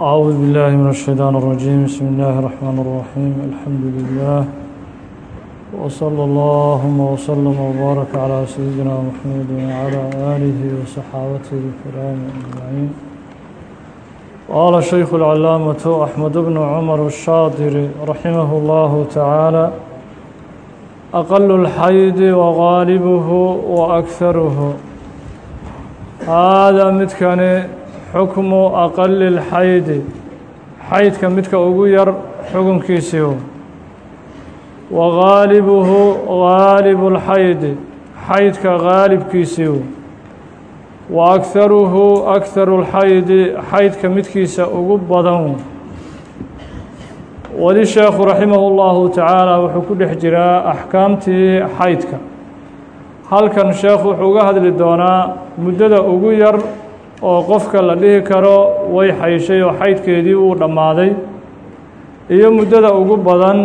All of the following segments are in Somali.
أعوذ بالله من الشيطان الرجيم بسم الله الرحمن الرحيم الحمد لله وصلى اللهم وسلم وبارك على سيدنا محمد وعلى آله وصحابته الكرام أجمعين قال الشيخ العلامة أحمد بن عمر الشاطري رحمه الله تعالى أقل الحيد وغالبه وأكثره هذا متكن حكم أقل الحيد حيد كمتك أغير حكم كيسيو وغالبه غالب الحيد حيد كغالب كيسيو وأكثره أكثر الحيد حيد كمتكيس أغبضان weli sheekhu raximah اllahu tacaala wuxuu ku dhex jiraa axkaamtii xaydka halkan sheekhu wuxuu uga hadli doonaa muddada ugu yar oo qofka la dhihi karo way xayshay oo xaydkeedii uu dhammaaday iyo muddada ugu badan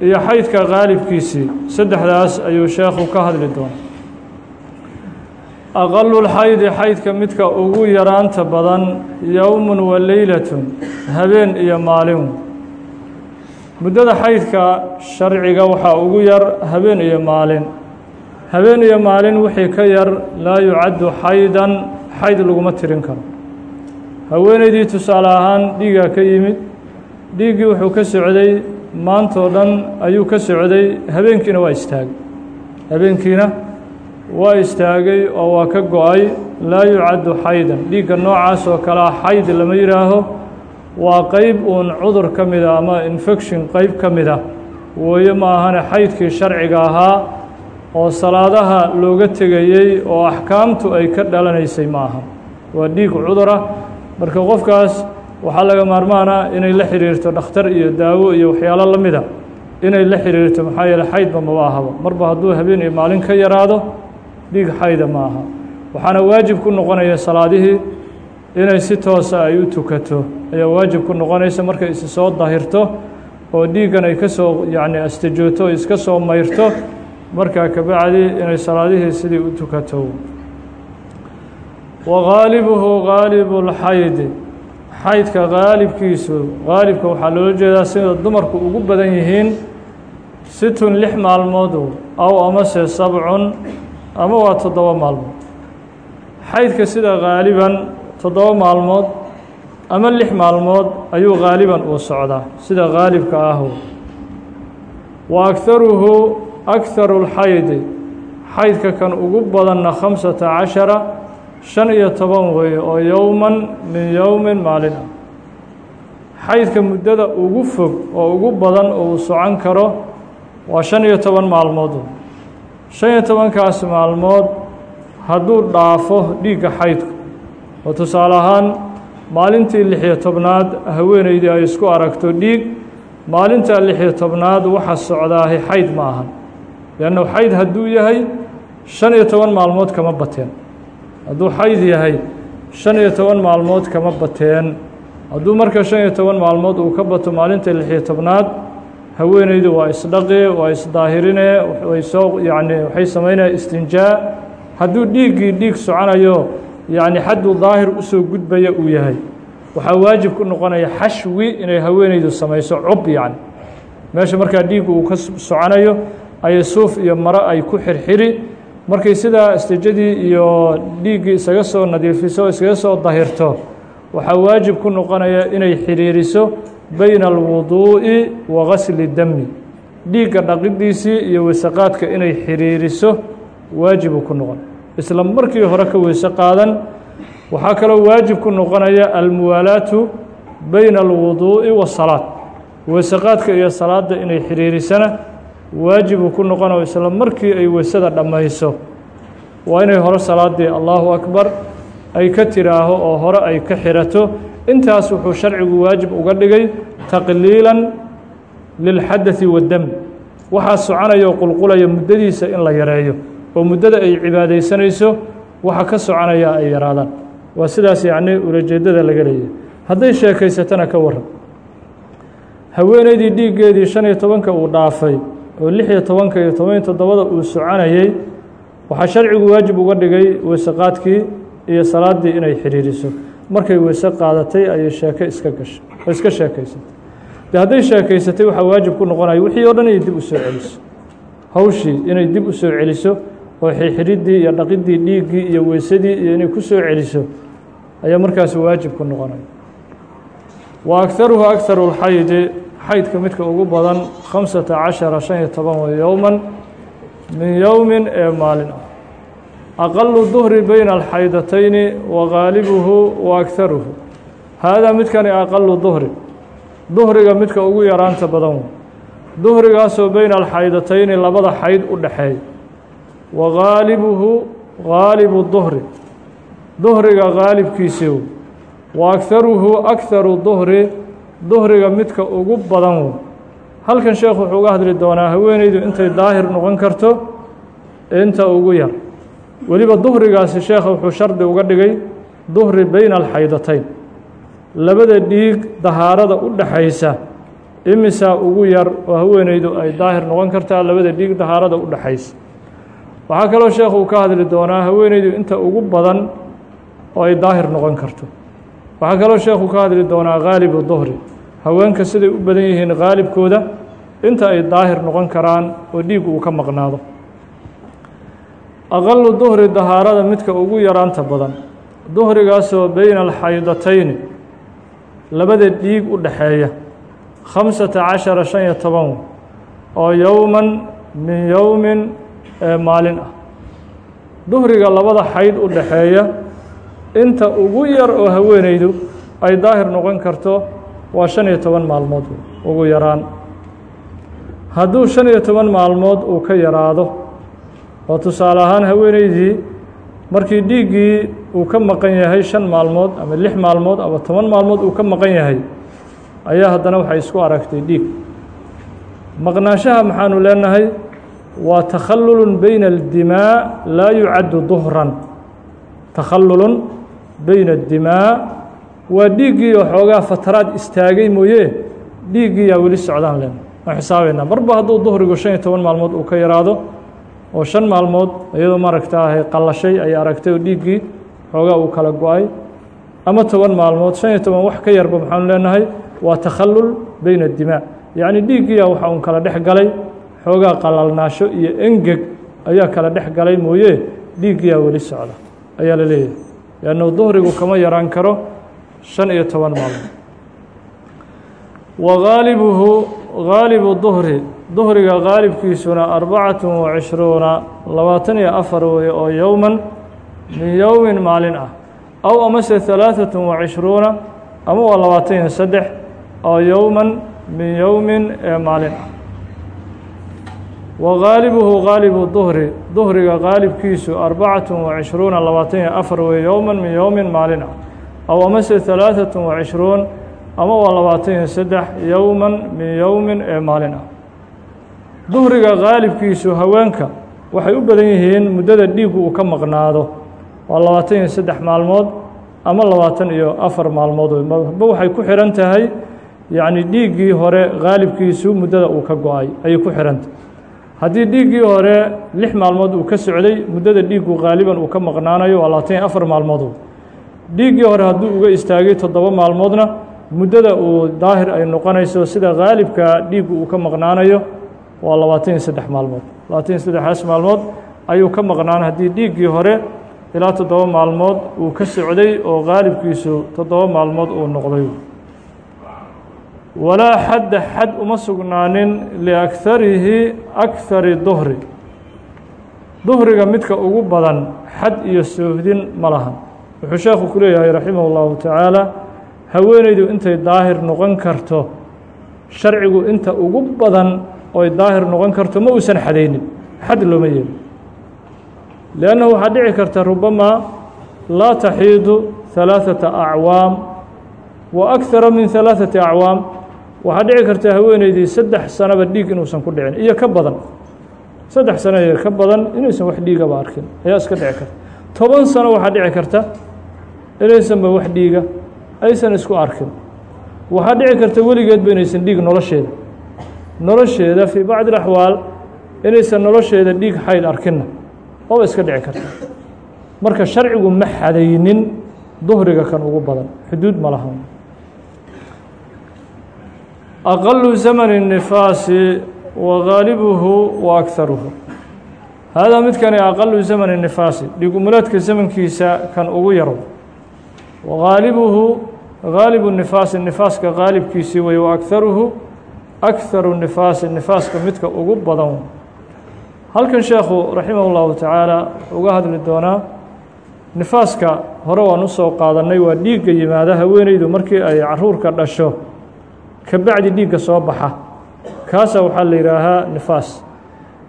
iyo xaydka qaalibkiisii saddexdaas ayuu sheekhu ka hadli doonaa. Aqalulxaydi xaydka midka ugu yaraanta badan yowmun wa leylatun habeen iyo maalin. Muddada xaydka sharciga waxaa ugu yar habeen iyo maalin. Habeen iyo maalin wixii ka yar laa yucaddu xaydan xayd laguma tirin karo. Haweeneydii tusaale ahaan dhiigaa ka yimid dhiiggii wuxuu ka socday maantoo dhan ayuu ka socday habeenkiina waa istaagay. Habeenkiina waa istaagay oo waa ka go'ay laa yucaddu xaydan. Dhiigga noocaas oo kalea xayd lama yidhaaho waa qeyb uun cudur ka mida ama infection qeyb ka mida wooye ma ahane xaydkii sharciga ahaa oo salaadaha looga tegayey oo axkaamtu ay ka dhalanaysay ma aha waa dhiig cudura marka qofkaas waxaa laga maarmaana inay la xiriirto dhakhtar iyo daawo iyo waxyaalo la mida. Inay la xiriirto maxaa yeele xaydba maba ahaba. Marba hadduu habeen iyo maalin ka yaraado dhiig xayda ma aha. Waxaana waajib ku noqonaya salaadihii inay si toosa ay u tukato. Ayaa waajib ku noqonaysa markay isi soo dahirto oo dhiiggan ay ka soo yacni astajooto o iska soo mayrto markaa kabacdi inay salaadihii sidii u tukato. Wa gaalibuhu gaalibu lxaydi xaydka gaalibkiisu gaalibka waxaa loola jeedaa sida dumarku ugu badan yihiin situn lix maalmood aw amase sabcun ama waa toddoba maalmood. Xaydka sida gaaliban toddoba maalmood ama lix maalmood ayuu gaaliban uu socdaa sida gaalibka ah wa akharuhu akharu lxaydi xaydka kan ugu badanna khamsata cashara shan iyo toban weeye oo yowman min yowmin maalin. Ah xaydka muddada ugu fog oo ugu badan oo uu socon karo waa shan iyo toban maalmood. Shan iyo tobankaas maalmood hadduu dhaafo dhiigga xaydku. Oo tusaale ahaan maalintii lixiyo tobnaad haweeneydii ay isku aragto dhiig maalintaa lixiyo tobnaad waxa socdaahay xayd ma ahan leannu xayd hadduu yahay shan iyo toban maalmood kama bateen hadduu xayd yahay shan iyo toban maalmood kama bateen hadduu marka shan iyo toban maalmood uu ka bato maalinta lixiyo tobnaad haweeneydu waa isdhaqi waa isdaahirine way soo yacni waxay samaynaya istinjaa hadduu dhiiggii dhiig soconayo yacni xaddu daahir u soo gudbaya uu yahay waxaa waajib ku noqonaya xashwi inay haweeneydu samayso cub yacni meesha markaa dhiiggu uu ka soconayo ayay suuf iyo maro ay ku xirxiri. Markay sidaa istijadii iyo dhiiggii isaga soo nadiifiso iskaga soo dahirto waxaa waajib ku noqonaya inay xiriiriso bayna alwuduu'i wa gasli demi dhiigga dhaqidiisii iyo wasaqaadka inay xiriiriso waajibu ku noqon. Isla markii hore ka weyse qaadan waxaa kaloo waajib ku noqonaya almuwaalaatu bayna alwuduu'i wasalaad weysaqaadka iyo salaadda inay xiriirisana waajibu ku noqonayo isla markii ay weysada dhammayso. Waa inay hore salaaddii allahu akbar ay ka tiraaho oo hore ay ka xirato. Intaas wuxuu sharcigu waajib uga dhigay taqliilan lilxadai waddem waxaa soconaya oo qulqulaya muddadiisa in la yareeyo. Oo muddada ay cibaadaysanayso waxa ka soconaya ay yaraadaan. Waa sidaas yacni ulajeeddada laga leeyahay. Hadday sheekaysatana ka waran haweeneydii dhiiggeedii shan iyo tobanka uu dhaafay oo lix iyo tobanka iyo toban toddobada uu soconayey waxaa sharcigu waajib uga dhigay weysaqaadkii iyo salaaddii inay xidhiiriso markay weyse qaadatay ayay sheeke iska gashay oo iska sheekaysatay. De hadday sheekaysatay waxaa waajib ku noqonaya wixii oo dhan inay dib u soo celiso. Hawshii inay dib u soo celiso oo xirxiridii iyo dhaqiddii dhiiggii iyo weysadii iyo inay ku soo celiso ayaa markaas waajib ku noqonaya. Wa agharuhu agharu lxaydi xaydka midka ugu badan khamsata cashara shan iyo toban yowman min yowmin ee maalin ah. Aqalu duhri bayna alxaydatayni wa gaalibuhu wa agharuhu haadaa midkani aqalu duhri. Duhriga midka ugu yaraanta badan wey duhrigaasoo bayna alxaydatayni labada xayd u dhexeeya wa gaalibuhu gaalibu duhri. Duhriga gaalibkiisii wey wa agharuhu agharu duhri duhriga midka ugu badan halkan sheekhu wuxuu uga hadli doonaa haweeneydu intay daahir noqon karto inta ugu yar. Weliba duhrigaasi sheekha wuxuu shardi uga dhigay duhri bayna alxaydatayn labada dhiig dahaarada u dhaxaysa imisaa ugu yar oo haweeneydu ay daahir noqon kartaa labada dhiig dahaarada u dhaxaysa. Waxaa kaloo sheekhu uu ka hadli doonaa haweeneydu inta ugu badan oo ay daahir noqon karto waxaa kaloo sheekhu ka hadli doonaa gaalibu duhri. Haweenka siday u badan yihiin gaalibkooda inta ay daahir noqon karaan oo dhiig uu ka maqnaado. Aqalu duhri dahaarada midka ugu yaraanta badan. Duhrigaasoo beyna alxaydatayni labada dhiig u dhaxeeya. Khamsata cashara shan iyo toban oo yowman min yowmin ee maalin ah. Duhriga labada xayd u dhaxeeya inta ugu yar oo haweeneydu ay daahir noqon karto waa shan iyo toban maalmood ugu yaraan. Hadduu shan iyo toban maalmood uu ka yaraado oo tusaale ahaan haweeneydii markii dhiiggii uu ka maqan yahay shan maalmood ama lix maalmood ama toban maalmood uu ka maqan yahay ayaa haddana waxay isku aragtay dhiig. Maqnaanshaha maxaanu leenahay waa takhallulun beyna addimaa laa yucaddu duhran takhallulun beyna addimaa waa dhiiggii oo xoogaa istaagay mooye dhiiggii yaa weli socdaan len waan xisaabaynaa. Marba hadduu duhrigu shan iyo toban maalmood uu ka yaraado oo shan maalmood iyadoo maaragtaahay qallashay ay aragtay oo dhiiggii xoogaa uu kala go'ay ama toban maalmood shan iyo toban wax ka yarba maxaanu leenahay waa takhallul beyna addimaa. Yacni dhiiggiiyaa waxa uun kala dhex galay xoogaa qalalnaasho iyo engeg ayaa kala dhex galay mooye dhiiggiyaa weli socda ayaa la leeyahay. Leannu duhrigu kama yaraan karo shan iyo toban maalmood. Wa gaalibuhu gaalibu duhri. Duhriga gaalibkiisuna arbacatu wa cishruuna labaatan iyo afar weye oo yowman min yowmin maalin ah. Aw amase halaaثatu wa cishruuna ama waa labaatan iyo saddex oo yowman min yowmin ee maalin ah wa gaalibuhu gaalibu duhri duhriga gaalibkiisu arbacatu wa cishruuna labaatan iyo afar weye yowman min yowmin maalin ah aw amase halaaثatu wa cishruun ama waa labaatan iyo saddex yowman min yowmin ee maalin ah duhriga gaalibkiisu haweenka waxay u badan yihiin muddada dhiigu uu ka maqnaado waa labaatan iyo saddex maalmood ama labaatan iyo afar maalmood ba waxay ku xihan tahay yacni dhiiggii hore gaalibkiisu muddada uu ka go'ay ayay ku xihantahay haddii dhiiggii hore lix maalmood uu ka socday muddada dhiiggu gaaliban uu ka maqnaanayo waa labaatan iyo afar maalmood. Dhiiggii hore hadduu uga istaagay toddoba maalmoodna muddada uu daahir ay noqonayso sida gaalibka dhiiggu uu ka maqnaanayo waa labaatan iyo saddex maalmood. Labaatan iyo saddexaas maalmood ayuu ka maqnaan haddii dhiiggii hore ilaa toddoba maalmood uu ka socday oo gaalibkiisu toddoba maalmood uu noqday walaa xadda xad uma sugnaanin liakharihi akhari duhri duhriga midka ugu badan xad iyo soohdin ma lahan wuxuu sheekhu ku leeyahay raximah اllahu tacaala haweeneydu intay daahir noqon karto sharcigu inta ugu badan oy daahir noqon karto ma uusan xadaynin xad looma yeelin liannahu waxaa dhici karta rubamaa laa taxiidu ثalaaثaةa acwaam wa akara min ثalaaثati acwaam waxaa dhici karta haweeneydii saddex sanoba dhiig inuusan ku dhicin iyo ka badan. Saddex sano iyo ka badan inaysan wax dhiigaba arkin ayaa iska dhici karta. Toban sano waxaa dhici karta inaysanba wax dhiiga aysan isku arkin. Waxaa dhici karta weligeedba inaysan dhiig nolosheeda. Nolosheeda fii bacdi اaxwaal inaysan nolosheeda dhiig xayd arkinna ooba iska dhici karta. Marka sharcigu ma xadaynin duhriga kan ugu badan xuduud ma lahan aqalu zamani الnifaasi wa gaalibuhu wa akharuhu haadaa midkani aqalu zamani الnifaasi dhigumuleedka zamankiisa kan ugu yaro wa gaalibuhu gaalibu nifaasi nifaaska gaalibkiisii wey wa akharuhu akharu nifaasi nifaaska midka ugu badan halkan sheekhu raximah اllahu tacaala uga hadli doonaa nifaaska hore waan usoo qaadanay waa dhiigga yimaada haweeneydu markii ay caruurka dhasho ka bacdi dhiigga soo baxa. Kaasa waxaa la yidhaahaa nifaas.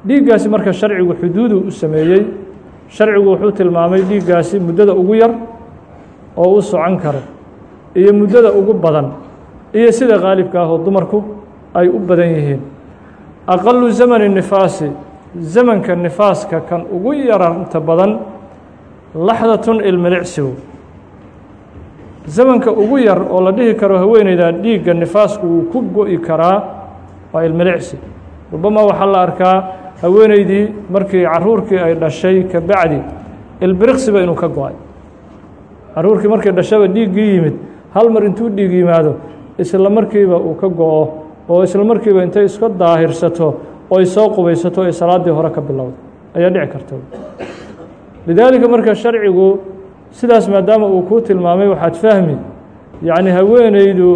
Dhiiggaasi marka sharcigu xuduudu u sameeyey sharcigu wuxuu tilmaamay dhiiggaasi muddada ugu yar oo u socon karo iyo muddada ugu badan iyo sida qaalibka ah oo dumarku ay u badan yihiin. Aqalu zamani nifaasi zamanka nifaaska kan ugu yaranta badan laxdatun ilmilicsigu zamanka ugu yar oo la dhihi karo haweeneyda dhiigga nifaasku wuu ku go-i karaa waa ilmilicsi rubama waxaa la arkaa haweeneydii markii caruurkii ay dhashay ka bacdi ilbiriqsiba inuu ka go'ay. Caruurkii markay dhashaba dhiiggii yimid hal mar intuu dhiig yimaado isla markiiba uu ka go-o oo isla markiiba intay iska daahirsato oo ay soo qubaysato ay salaaddii hore ka bilowda ayaa dhici karta. Lidaalika marka sharcigu sidaas maadaama uu kuu tilmaamay waxaad fahmi yacni haweeneydu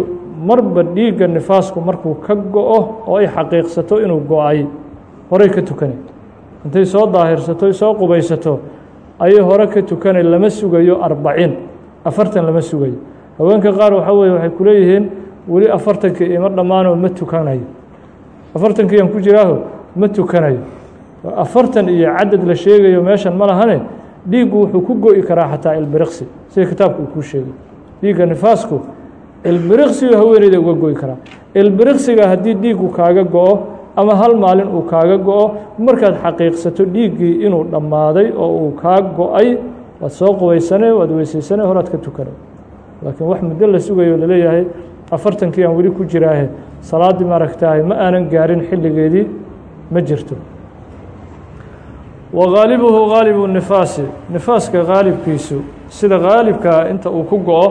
marba dhiigga nifaasku markuu ka go-o oo ay xaqiiqsato inuu go'ay horey ka tukanay intay soo daahirsato soo qubaysato ayay hore ka tukanay lama sugayo arbaciin afartan lama sugayo. Haweenka qaar waxaa weye waxay ku leeyihiin weli afartankii ima dhammaanoo ma tukanayo. Afartankiiaan ku jiraaho ma tukanayo. Afartan iyo cadad la sheegayo meeshan ma lahane dhiiggu wuxuu ku go-i karaa xataa ilbiriqsi. Sida kitaabka uu kuu sheegay. Dhiigga nifaasku ilbiriqsigu haweeneyda uga go-i karaa. Ilbiriqsiga haddii dhiiggu kaaga go-o ama hal maalin uu kaaga go-o markaad xaqiiqsato dhiiggii inuu dhammaaday oo uu kaa go'ay waad soo qubaysane waad weysaysane horaad ka tukana laakiin wax muddo la sugayo la leeyahay afartankii aan weli ku jiraahe salaaddii maaragtahay ma aanan gaarin xilligeedii ma jirto wa gaalibuhu gaalibu nifaasi nifaaska gaalibkiisu sida gaalibkaa inta uu ku go-o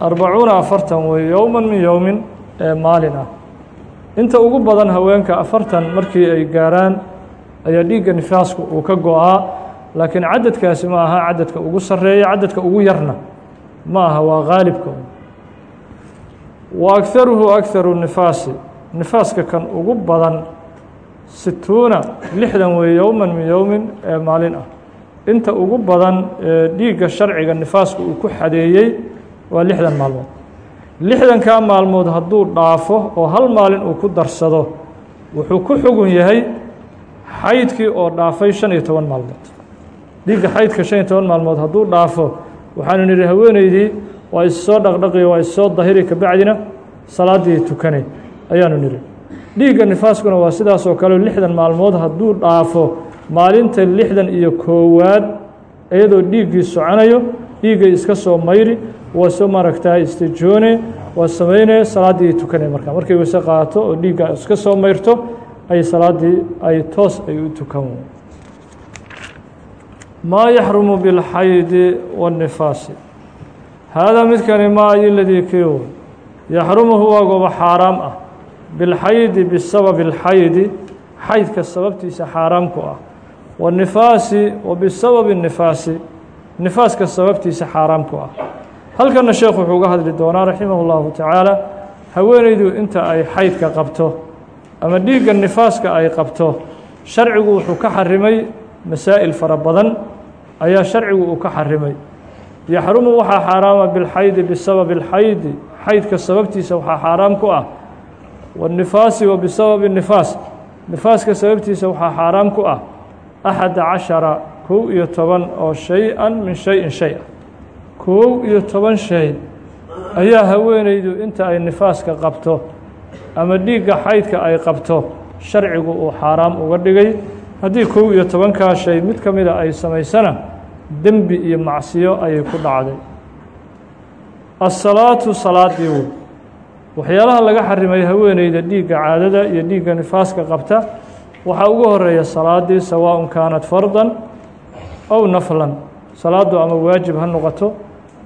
arbacuuna afartan wey yowman min yowmin ee maalin ah inta ugu badan haweenka afartan markii ay gaaraan ayaa dhiigga nifaasku uu ka go'aa laakiin cadadkaasi ma aha cadadka ugu sarreeya cadadka ugu yarna ma aha waa gaalibka wa akharuhu akharu nifaasi nifaaska kan ugu badan situuna lixdan wey yowman min yowmin ee maalin ah. Inta ugu badan ee dhiigga sharciga nifaasku uu ku xadeeyey waa lixdan maalmood. Lixdankaa maalmood hadduu dhaafo oo hal maalin uu ku darsado wuxuu ku xugun yahay xaydkii oo dhaafay shan iyo toban maalmood. Dhiigga xaydka shan iyo toban maalmood hadduu dhaafo waxaanu nidhi haweeneydii waa issoo dhaqdhaqiyo waa issoo dahiri kabacdina salaaddii tukanay ayaanu nidhi dhiigga nifaaskuna waa sidaas oo kale lixdan maalmood hadduu dhaafo maalinta lixdan iyo koowaad iyadoo dhiiggii soconayo dhiiggay iska soo mayri waa soo maaragtaa istijoone waa sameynaya salaaddii tukanay markaa. Markay wase qaato oo dhiigga iska soo mayrto ay salaaddii ay toos ay u tukan. Maa yaxrumu biاlxaydi waاnnifaasi haadaa midkani maa ayoladii kiiw yaxrumuhu waa gooba xaaraam ah bilxaydi bisababi اlxaydi xaydka sababtiisa xaaraam ku ah wanifaasi wa bisababi nifaasi nifaaska sababtiisa xaaraam ku ah halkana sheekhu wuxuu uga hadli doonaa raximah اllahu tacaala haweeneydu inta ay xaydka qabto ama dhiigga nifaaska ay qabto sharcigu wuxuu ka xarimay masaa'il fara badan ayaa sharcigu uu ka xarimay yaxrumu waxaa xaaraama bilxaydi bisababi اlxaydi xaydka sababtiisa waxaa xaaraam ku ah wاnifaasi wa bisababi nifaas nifaaska sababtiisa waxaa xaaraam ku ah axada cashara kow iyo toban oo shay-an min shay-in shay ah kow iyo toban shay ayaa haweeneydu inta ay nifaaska qabto ama dhiigga xaydka ay qabto sharcigu uu xaaraam uga dhigay. Haddii kow iyo tobankaa shay mid ka mida ay samaysana dembi iyo macsiyo ayay ku dhacday. Asalaatu salaadii wey waxyaalaha laga xarimay haweeneyda dhiigga caadada iyo dhiigga nifaaska qabta waxaa ugu horreeya salaadii sawaaءun kaanat fardan ow naflan. Salaaddu ama waajib ha noqoto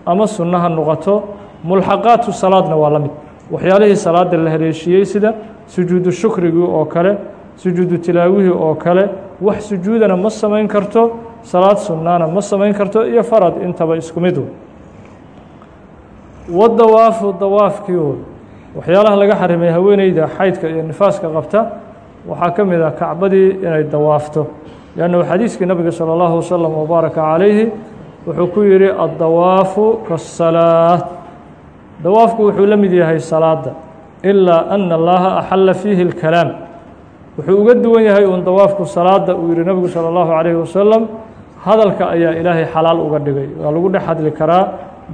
ama sunno ha noqoto mulxaqaatu salaadna waa la mid. Waxyaalihii salaada la haleeshiiyey sida sujuudu shukrigii oo kale sujuudu tilaawihii oo kale wax sujuudana ma samayn karto salaad sunnaana ma samayn karto iyo farad intaba isku mid. Wadawaafu dawaafkii. woy waxyaalaha laga xarimay haweeneyda xaydka iyo nifaaska qabta waxaa ka mid ah kacbadii inay dawaafto لأnنه xadiiskii nabiga salى الlaه وsلم وbaaraka عalayhi wuxuu ku yihi aلdawaafu kaالsalaaة dawaafku wuxuu la mid yahay salaada إlaa أna اllaha أxala fiihi الkalaam wuxuu uga duwan yahay un dawaafku salaada uu yihi nabigu salى الlahu عalيه wasalam hadalka ayaa ilaahay xalaal uga dhigay waa lagu dhex hadli karaa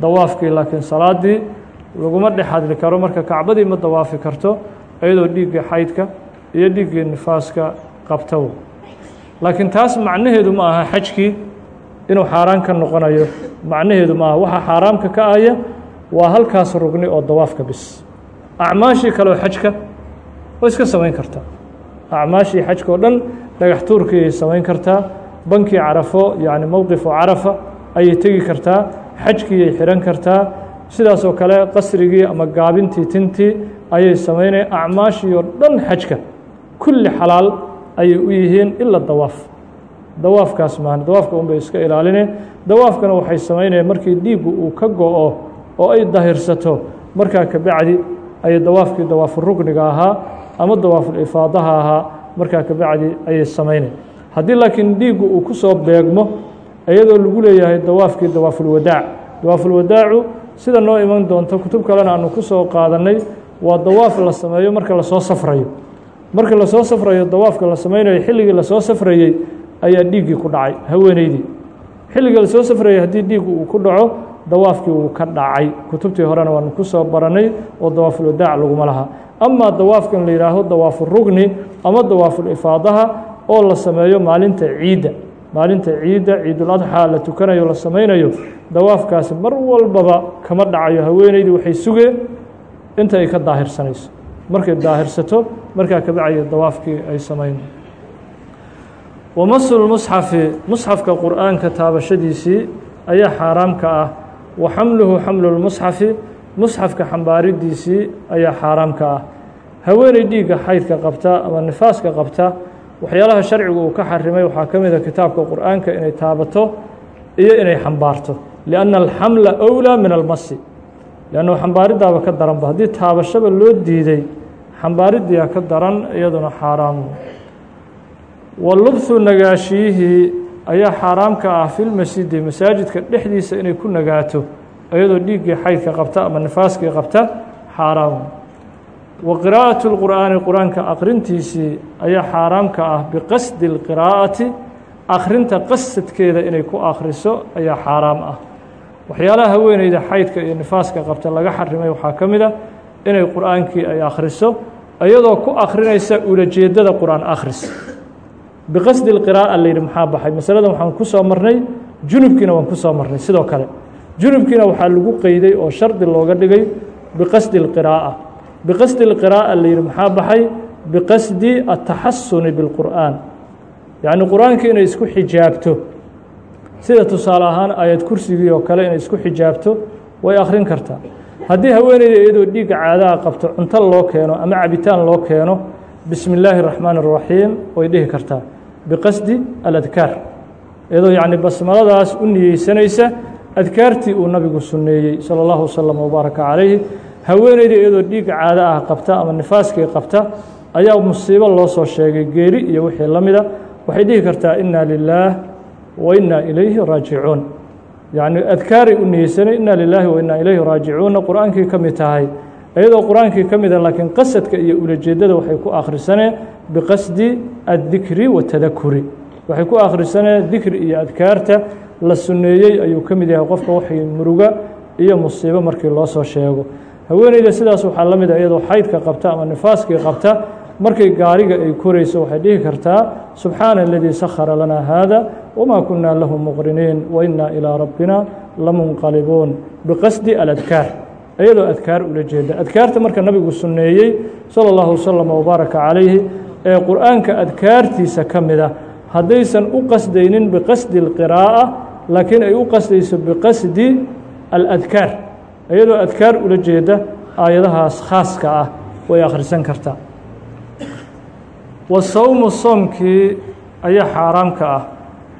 dawaafkii laakiin salaadii laguma dhex hadli karo marka kacbadii ma dawaafi karto iyadoo dhiiggii xaydka iyo dhiiggii nifaaska qabta laakiin taas macnaheedu ma aha xajkii inuu xaaraan ka noqonayo. Macnaheedu ma aha. Waxa xaaraamka ka aya waa halkaas rugni oo dawaafka bis. Acmaashii kaleoo xajka way iska samayn kartaa. Acmaashii xajka oo dhan dhagax tuurkiiay samayn kartaa. Bankii carafo yacni mowqifu carafa ayay tegi kartaa. Xajkiiyay xihan kartaa sidaasoo kale qasrigii ama gaabintii tintii ayay samaynaya acmaashii oo dhan xajka. Kulli xalaal ayay u yihiin ila dawaaf. Dawaafkaas maahan dawaafka un bay iska ilaaline dawaafkana waxay samaynayaan markii dhiiggu uu ka go-o oo ay dahirsato markaa kabacdi ayay dawaafkii dawaafu rugniga ahaa ama dawaaful ifaadaha ahaa markaa kabacdi ayay samaynayan haddii laakiin dhiiggu uu ku soo beegmo iyadoo lagu leeyahay dawaafkii dawaafulwadaac dawaafulwadaacu sida noo iman doonto kutub kalena aanu ku soo qaadannay waa dawaaf la sameeyo marka la soo safrayo. Marka la soo safrayo dawaafka la samaynayo xilligii la soo safrayey ayaa dhiiggii ku dhacay haweeneydii. Xilligii la soo safrayay haddii dhiiggu uu ku dhaco dawaafkii wuu ka dhacay. Kutubtii horena waanu ku soo baranay oo dawaafulwadaac laguma laha. Amaa dawaafkan la yidhaaho dawaafurugni ama dawaafulifaadaha oo la sameeyo maalinta ciidda maalinta ciidda ciiduladxaa la tukanayo la samaynayo dawaafkaasi mar walbaba kama dhacayo. Haweeneydii waxay sugeen inta ay ka daahirsanayso. Markay daahirsato markaa kabacdi dawaafkii ay samayn wamasulmusxafi musxafka qur'aanka taabashadiisii ayaa xaaraamka ah. Wa xamluhu xamlulmusxafi musxafka xambaaridiisii ayaa xaaraamka ah. Haweeney dhiigga xaydka qabta ama nifaaska qabta waxyaalaha sharcigu uu ka xarimay waxaa ka mida kitaabka qur'aanka inay taabato iyo inay xambaarto. Lianna alxamla أwlىa min almasi lannu xambaaridaaba ka daranba haddii taabashaba loo diiday xambaaridiia ka daran iyaduna xaaraam. Wa lubthu nagaashiyihii ayaa xaaraamka ah filmasjidi masaajidka dhexdiisa inay ku nagaato iyadoo dhiiggii xaydka qabta ama nifaaskii qabta xaaraam wa qiraa'atu lqur'aani qur-aanka aqrintiisii ayaa xaaraamka ah biqasdi اlqiraa'ati akrinta qasadkeeda inay ku akhriso ayaa xaaraam ah waxyaalaha haweeneyda xaydka iyo nifaaska qabta laga xarimay waxaa ka mid a inay qur'aankii ay akhriso iyadoo ku akhrinaysa ulajeedada qur'aan akhris biqasdi اlqiraa'a la yidhi maxaa baxay masaladan waxaan ku soo marnay junubkiina waan ku soo marnay sidoo kale junubkiina waxaa lagu qeyday oo shardi looga dhigay biqasdi اlqiraa'a biqasdi اlqiraa'a la yidhi maxaa baxay biqasdi ataxasuni biاlqur'aan yacni qur-aankii inay isku xijaabto sida tusaale ahaan aayad kursigii oo kale inay isku xijaabto way akhrin kartaa haddii haweeneyda iyadoo dhiigga caadaha qabto cunto loo keeno ama cabitaan loo keeno bismi illaahi الraxmaan الraxiim way dhihi kartaa biqasdi aladkaar iyadoo yacni basmaladaas u niyeysanaysa adkaartii uu nabigu sunneeyey salى اllahu wasalam wbaaraka calayhi haweeneyda iyadoo dhiigga caada ah qabta ama nifaaskii qabta ayaa musiibo loo soo sheegay geeri iyo wixii la mida waxay dhihi kartaa ina lilaah wa ina ilayhi raajicuun. Yacni adkaaray u niyeysanay ina lilaahi wa ina ilayhi raajicuunna qur'aankii ka mid tahay. Iyadoo qur'aankii ka mida laakiin qasadka iyo ulajeedada waxay ku akhrisaneen biqasdi addikri watadakuri waxay ku akhrisaneen dikri iyo adkaarta la sunneeyey ayuu ka mid yahay qofka waxay muruga iyo musiibo markii loo soo sheego haweeneyda sidaas waxaa la mid ah iyadoo xaydka qabta ama nifaaskii qabta markay gaariga ay korayso waxay dhihi kartaa subxaana aladii sakhara lanaa haada wamaa kunaa lahu muqriniin wainaa ilaa rabbina la lamunqalibuun. Biqasdi aladkaar iyadoo adkaar ula jeeda. Adkaarta marka nabigu sunneeyey sala allahu wasalam wabaaraka calayhi ee qur'aanka adkaartiisa ka mida ah, haddaysan u qasdaynin biqasdi alqiraa'a laakiin ay u qasdayso biqasdi aladkaar iyadoo adkaar ula jeeda aayadahaas khaaska ah way akhrisan kartaa wasawmu soomkii ayaa xaaraam ka ah.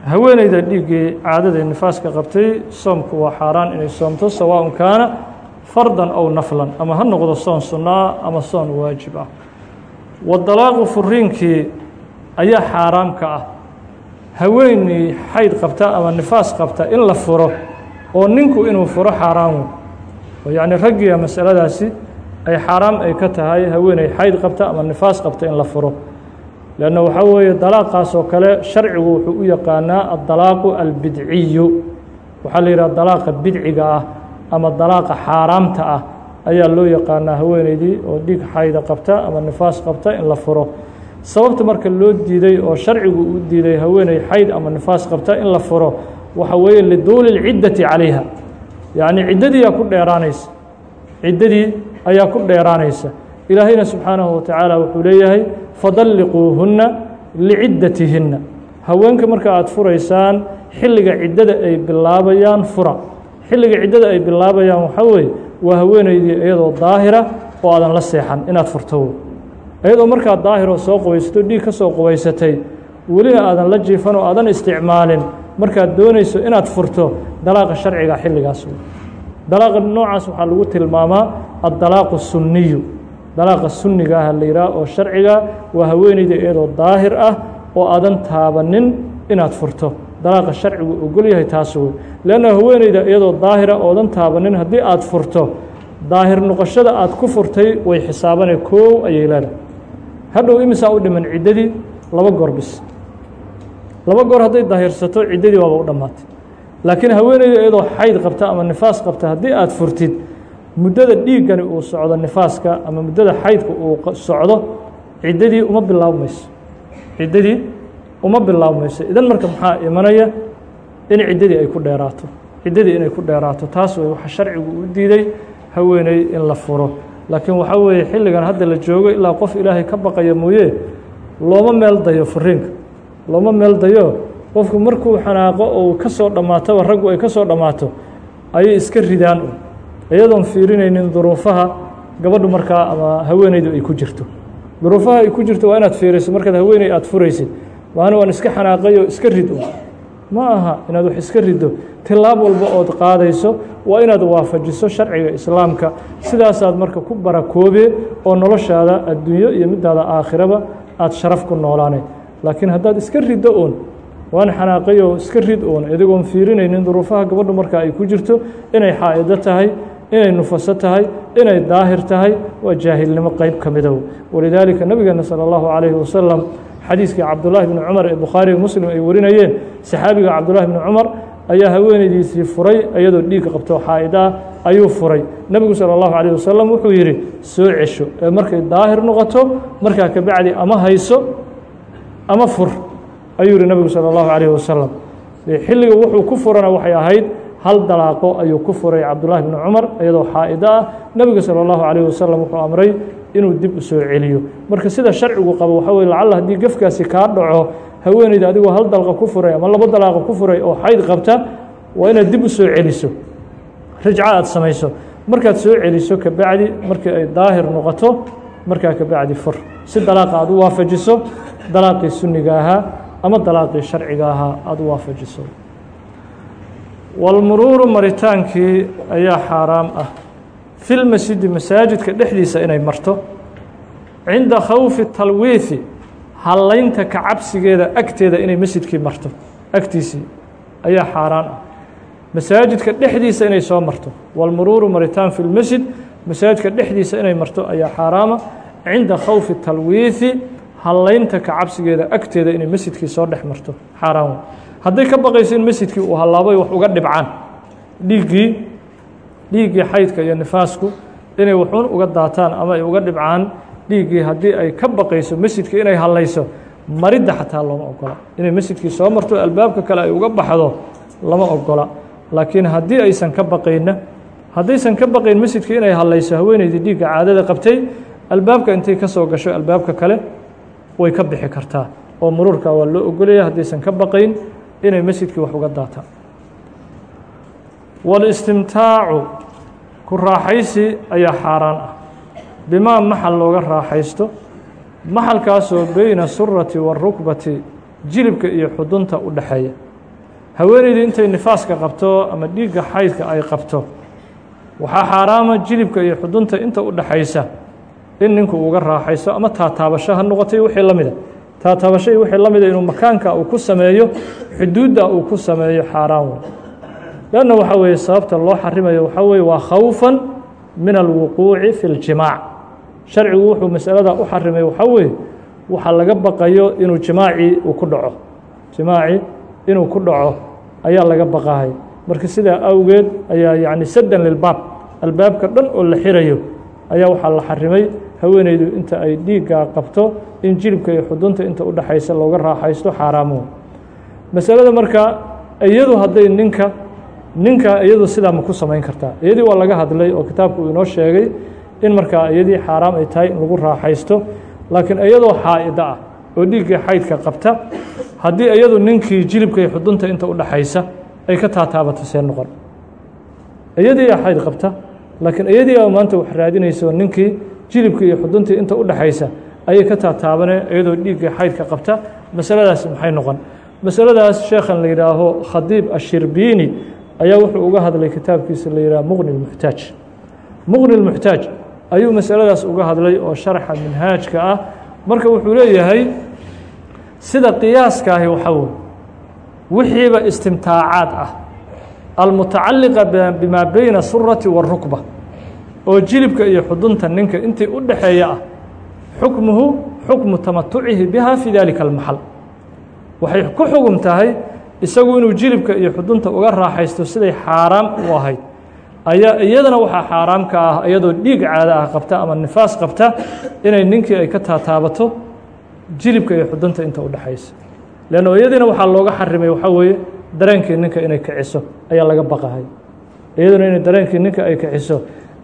Haweeneyda dhiiggii caadada nifaaska qabtay soomku waa xaaraan inay soomto sawaaءun kaana fardan ow naflan ama ha noqdo soon sunnaa ama soon waajib ah. Wadalaaqu furiinkii ayaa xaaraam ka ah. Haweeney xayd qabta ama nifaas qabta in la furo oo ninku inuu furo oo yacni raggiya masaladaasi ay xaaraam ay ka tahay haweeney xayd qabta ama nifaas qabta in la furo. Leanna waxaa weeye dalaaqaas oo kale sharcigu wuxuu u yaqaanaa addalaaqu albidciyu. Waxaa la yidhaha dalaaqa bidciga ah ama dalaaqa xaaraamta ah ayaa loo yaqaanaa haweeneydii oo dhiig xayda qabta ama nifaas qabta in la furo. Sababta marka loo diiday oo sharcigu u diiday haweeney xayd ama nifaas qabta in la furo waxa weeye liduuli اlciddati calayha yacni ciddadiiyaa ku dheeraanaysa. Ciddadii ayaa ku dheeraanaysa. Ilaahayna subxaanahu watacaala wuxuu leeyahay fadalliquuhunna liciddatihinna haweenka marka aada furaysaan xilliga ciddada ay bilaabayaan fura. Xilliga ciddada ay bilaabayaan waxaa weeye waa haweeneydii iyadoo daahira oo aadan la seexan inaad furto. Iyadoo markaa daahiroo soo qubaysato dhiig ka soo qubaysatay welina aadan la jiifan oo aadan isticmaalin markaad doonayso inaad furto dalaaqa sharciga xilligaas dalaaqa noocaas waxaa lagu tilmaamaa addalaaqu sunniyu. Dalaaqa sunniga ah la yidhaah oo sharciga waa haweeneyda iyadoo daahir ah oo aadan taabanin inaad furto. Dalaaqa sharcigu ogol yahay taas wey leanna haweeneyda iyadoo daahira oodan taabanin haddii aad furto daahir noqoshada aad ku furtay way xisaabanay koow ayay leedahay. Hadhow imisaa u dhiman ciddadii laba goor bis laba goor hadday daahirsato ciddadii waaba u dhammaatay. Laakiin haweeneyda iyadoo xayd qabta ama nifaas qabta haddii aad furtid muddada dhiiggani uu socdo nifaaska ama muddada xaydka uu socdo ciddadii uma bilaabmayso. Ciddadii uma bilaabmayso. Idan marka maxaa imanaya? In ciddadii ay ku dheeraato. Ciddadii inay ku dheeraato. Taas wey waxa sharcigu u diiday haweeney in la furo. Laakiin waxaa weeye xilligan hadda la joogo ilaa qof ilaahay ka baqaya mooye looma meel dayo furiinka looma meel dayo qofku markuu xanaaqo ou ka soo dhammaatoba raggu ay ka soo dhammaato ayay iska ridaan. Iyadoon fiirinaynin duruufaha gabadhu markaa ama haweeneydu ay ku jirto. Duruufaha ay ku jirto waa inaad fiiriso markaad haweeney aad furaysid waana waan iska xanaaqay oo iska rid un ma aha inaad wax iska riddo. Tilaab walba ood qaadayso waa inaad waafajiso sharciga islaamka. Sidaasaad marka ku barakoobe oo noloshaada adduunyo iyo midaada aakhiraba aad sharaf ku noolaanay laakiin haddaad iska riddo uun waan xanaaqay oo iska rid uun idigoon fiirinaynin duruufaha gabadhu marka ay ku jirto inay xaa'ido tahay inay nufaso tahay inay daahir tahay waa jaahilnimo qeyb ka midow walidaalika nabigeena salى اllahu calayhi wasalam xadiiskii cabdullaahi bni cumar ee bukhaari muslim ay warinayeen saxaabiga cabdullahi bni cumar ayaa haweeneydiisii furay iyadoo dhiigga qabto xaa'ida ah ayuu furay nebigu salى اllahu calayh wasalam wuxuu yidhi soo cesho ee markay daahir noqoto markaa kabacdi ama hayso ama fur ayuu yihi nebigu salى اllahu calayh wasalam xilliga wuxuu ku furana waxay ahayd hal dalaaqo ayuu ku furay cabdullaahi bni cumar iyadoo xaa'ido ah nebiga salى اllahu calayh wasalam wuxuu amray inuu dib u soo celiyo marka sida sharcigu qabo waxaa weye lacalla haddii gefkaasi kaa dhaco haweeneyda adigoo hal dalqa ku furay ama labo dalaaqa ku furay oo xayd qabta waa inaad dib u soo celiso rajco aad samayso markaad soo celiso kabacdi markii ay daahir noqoto markaa kabacdi fur. Si dalaaqa aad u waafajiso dalaaqii sunniga ahaa ama dalaaqii sharciga ahaa aada u waafajiso. Walmuruuru maritaankii ayaa xaaraam ah. Filmasjidi masaajidka dhexdiisa inay marto. Cinda khawfi talwiifi hallaynta ka cabsigeeda agteeda inay masjidkii marto. Agtiisii ayaa xaaraan ah. Masaajidka dhexdiisa inay soo marto. Walmuruuru maritaan fi lmasjid masaajidka dhexdiisa inay marto ayaa xaaraama cinda khawfi talwiifi hallaynta ka cabsigeeda agteeda inay masjidkii soo dhex marto. Xaaraan wey hadday ka baqayso in masjidkii uu hallaabay wax uga dhibcaan. Dhiiggii dhiiggii xaydka iyo nifaasku inay wuxuun uga daataan ama ay uga dhibcaan. Dhiiggii haddii ay ka baqayso masjidkii inay hallayso maridda xataa looma ogola. Inay masjidkii soo marto albaabka kale ay uga baxdo lama ogola. Laakiin haddii aysan ka baqaynna haddaysan ka baqayn masjidkii inay hallayso haweeneydii dhiigga caadada qabtay albaabka intay ka soo gasho albaabka kale way ka bixi kartaa. Oo muruurka waa loo ogolaya haddaysan ka baqayn inay masjidkii wax uga daataan wاlistimtaacu ku raaxaysi ayaa xaaraan ah. Bimaa maxal looga raaxaysto? Maxalkaasoo beyna surati warukbati jilibka iyo xudunta u dhexeeya haweeneydu intay nifaaska qabto ama dhiigga xaydka ay qabto waxaa xaaraama jilibka iyo xudunta inta u dhexaysa in ninku uga raaxaysto ama taataabasho ha noqotay wixii la mida taataabasho iyo wixii la mida inuu makaanka uu ku sameeyo xuduudda uu ku sameeyo xaaraan wey lanna waxaa weeye sababta loo xarimayo waxaa weeye waa khawfan min alwuquuci fi اljimaac sharcigu wuxuu masalada u xarimay waxaa weeye waxaa laga baqayo inuu jimaacii uu ku dhaco. Jimaacii inuu ku dhaco ayaa laga baqahay marka sidaa awgeed ayaa yacni saddan lilbaab albaabka dhan oo la xirayo ayaa waxaa la xarimay haweeneydu inta ay dhiiggaa qabto in jilibka iyo xudunta inta u dhexaysa looga raaxaysto xaaraamuhu masalada marka iyadu hadday ninka ninka iyadu sidaa ma ku samayn kartaa. Iyadii waa laga hadlay oo kitaabku uu inoo sheegay in markaa iyadii xaaraam ay tahay in lagu raaxaysto laakiin iyadoo xaa'ida ah oo dhiiggii xaydka qabta haddii iyadu ninkii jilibka iyo xudunta inta u dhexaysa ay ka taataabato see noqon. Iyadii aa xayd qabta laakiin iyadii a maanta wax raadinayso ninkii jilibkii iyo xuduntii inta u dhexaysa ayay ka taataabaneen iyadoo dhiiggii xaydka qabta. Masaladaas maxay noqon? Masaladaas sheekhan la yidhaaho khadiib ashirbiini ayaa wuxuu uga hadlay kitaabkiisa la yidhaha muqni lmuxtaaj muqni lmuxtaaj ayuu masaladaas uga hadlay oo sharxa minhaajka ah. Marka wuxuu leeyahay sida qiyaaskaahi waxaa wey wixiiba istimtaacaad ah almutacaliqa bimaa beyna surati warukba oo jilibka iyo xudunta ninka intii u dhexeeya ah xukmuhu xukmu tamatucihi biha fi dalika almaxal waxay ku xugum tahay isagu inuu jilibka iyo xudunta uga raaxaysto siday xaaraam u ahayd ayaa iyadana waxaa xaaraam ka ah iyadoo dhiig caada ah qabta ama nifaas qabta inay ninkii ay ka taataabato jilibka iyo xudunta inta u dhexaysa leanno iyadiina waxaa looga xarimay waxaa weeye dareenkii ninka inay kiciso ayaa laga baqahay. Iyaduna inay dareenkii ninka ay kiciso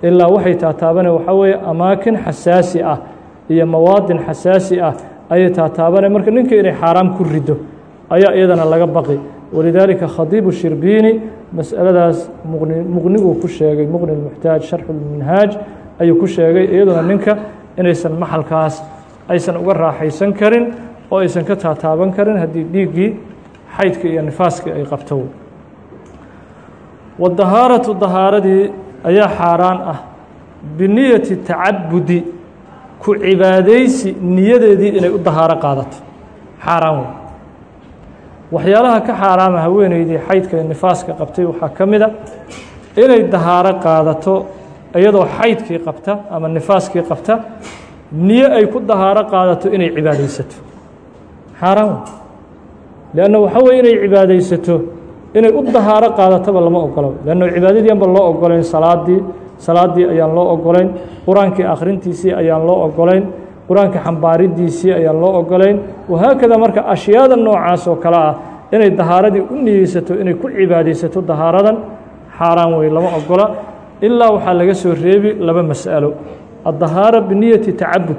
ilaa waxay taataabane waxaa weeye amaakin xasaasi ah iyo mawaadin xasaasi ah ayay taataabane marka ninka inay xaaraam ku rido ayaa iyadana laga baqi. Walidaalika khadiibu shirbiini mas'aladaas muqni muqniguu ku sheegay muqni lmuxtaaj sharxu lminhaaj ayuu ku sheegay iyaduna ninka inaysan maxalkaas aysan uga raaxaysan karin oo aysan ka taataaban karin haddii dhiiggii xaydka iyo nifaaskii ay qabto. Wadahaaratu dahaaradii ayaa xaaraan ah biniyati tacabudi ku cibaadaysi niyadeedii inay u dahaaro qaadato. Xaaraan wey waxyaalaha ka xaaraama haweeneydii xaydka iyo nifaaska qabtay waxaa ka mid a inay dahaaro qaadato iyadoo xaydkii qabta ama nifaaskii qabta niyo ay ku dahaaro qaadato inay cibaadaysato xaaraan leanna waxaa weye inay cibaadaysato inay u dahaaro qaadatoba lama ogolo leanna cibaadadiianba loo ogolayn salaadii salaaddii ayaan loo ogolayn qur'aankii akhrintiisii ayaan loo ogolayn qur'aanka xambaaridiisii ayaan loo ogolayn wahaakada marka ashyaada noocaas oo kale ah inay dahaaradii u niyeysato inay ku cibaadaysato dahaaradan xaaraan wey lama ogola ilaa waxaa laga soo reebi laba mas'alo. Addahaara biniyati tacabud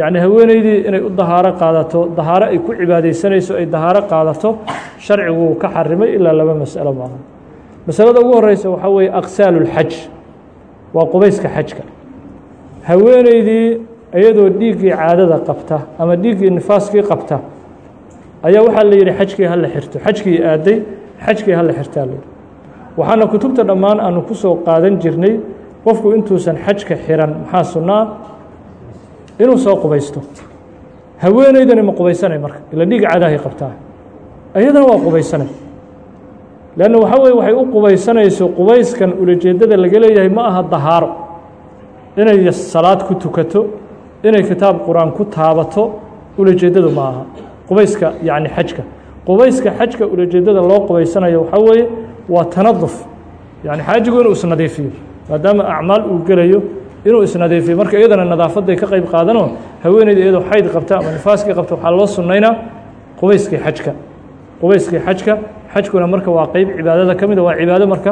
yacni haweeneydii inay u dahaaro qaadato dahaaro ay ku cibaadaysanayso ay dahaaro qaadato sharcigu ka xarimay ilaa laba mas'alo maaha. Masalada ugu horeysa waxaa weeye aqsaalu lxaj waa qubayska xajka. Haweeneydii iyadoo dhiiggii caadada qabta ama dhiiggii nifaaskii qabta ayaa waxaa la yidhi xajkii hala xirto. Xajkii aaday xajkii hala xirtaa layidhi waxaana kutubta dhammaan aanu ku soo qaadan jirnay qofku intuusan xajka xiran maxaa sunnaa inuu soo qubaysto. Haweeneydani ma qubaysanay marka. Ila dhiig caadahay qabtaa. Iyadana waa qubaysanay. Leanna waxaa weye waxay u qubaysanayso qubayskan ulajeeddada laga leeyahay ma aha dahaaro. Inay salaad ku tukato inay kitaab qur'aan ku taabato ulajeeddadu ma aha. Qubayska yacni xajka. Qubayska xajka ulajeeddada loo qubaysanayo waxaa weeye waa tanaduf. Yani xaajigu inuu isnadiifiyo maadaama acmaal uu gelayo inuu isnadiifiyo marka iyadana nadaafaday ka qeyb qaadanoo haweeneyda iyadoo xayd qabta ama nifaaskii qabta waxaa loo sunnaynaa qubayskii xajka. Qubayskii xajka xajkuna marka waa qeyb cibaadada ka mida waa cibaado marka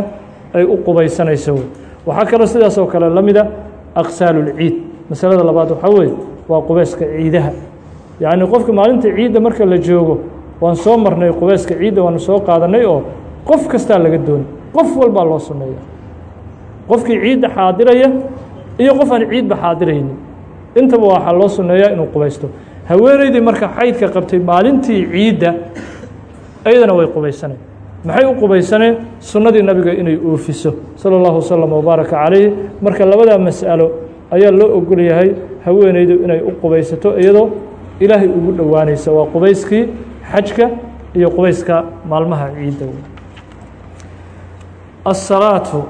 ay u qubaysanayso wey. Waxaa kaloo sidaas oo kale la mida aqsaalulciid masalada labaad waxaa weeye waa qubayska ciidaha. Yacni qofka maalinta ciidda marka la joogo waan soo marnay qubayska ciidda waanu soo qaadanay oo qof kastaa laga dooni qof walbaa loo sunneeya qofkii ciidda xaadiraya iyo qof aan ciidba xaadiraynin. Intaba waxaa loo sunneeyaa inuu qubaysto. Haweeneydii marka xaydka qabtay maalintii ciidda iyadana way qubaysaneen. Maxay u qubaysaneen? Sunnadii nabiga inay oofiso. Salى اllahu waslama wbaaraka calayh marka labadaa mas'alo ayaa loo ogol yahay haweeneydu inay u qubaysato iyadoo ilaahay ugu dhowaanaysa. Waa qubayskii xajka iyo qubayska maalmaha ciidda. Asalaatu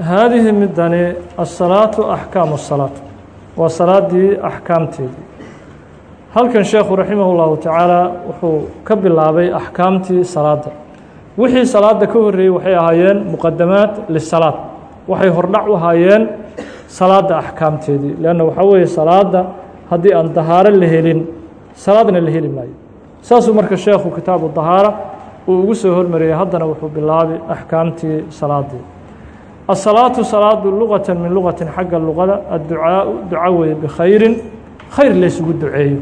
haadihi midani asalaatu axkaamu salaat waa salaadii axkaamteedii halkan sheekhu raximah اllahu tacaala wuxuu ka bilaabay axkaamtii salaadda wixii salaada ka horreeyey waxay ahaayeen muqadamaat lisalaad waxay hordhac u ahaayeen salaadda axkaamteedii leanna waxaa weeye salaadda haddii aan dahaaro la helin salaadna la heli maayo saasuu marka sheekhu kitaabu dahaara uu ugu soo hormariyey haddana wuxuu bilaabay axkaamtii salaadii asalaatu salaadu luqatan min luqatin xagga luqada adducaau duca weye bikhayrin khayr laysugu duceeyo.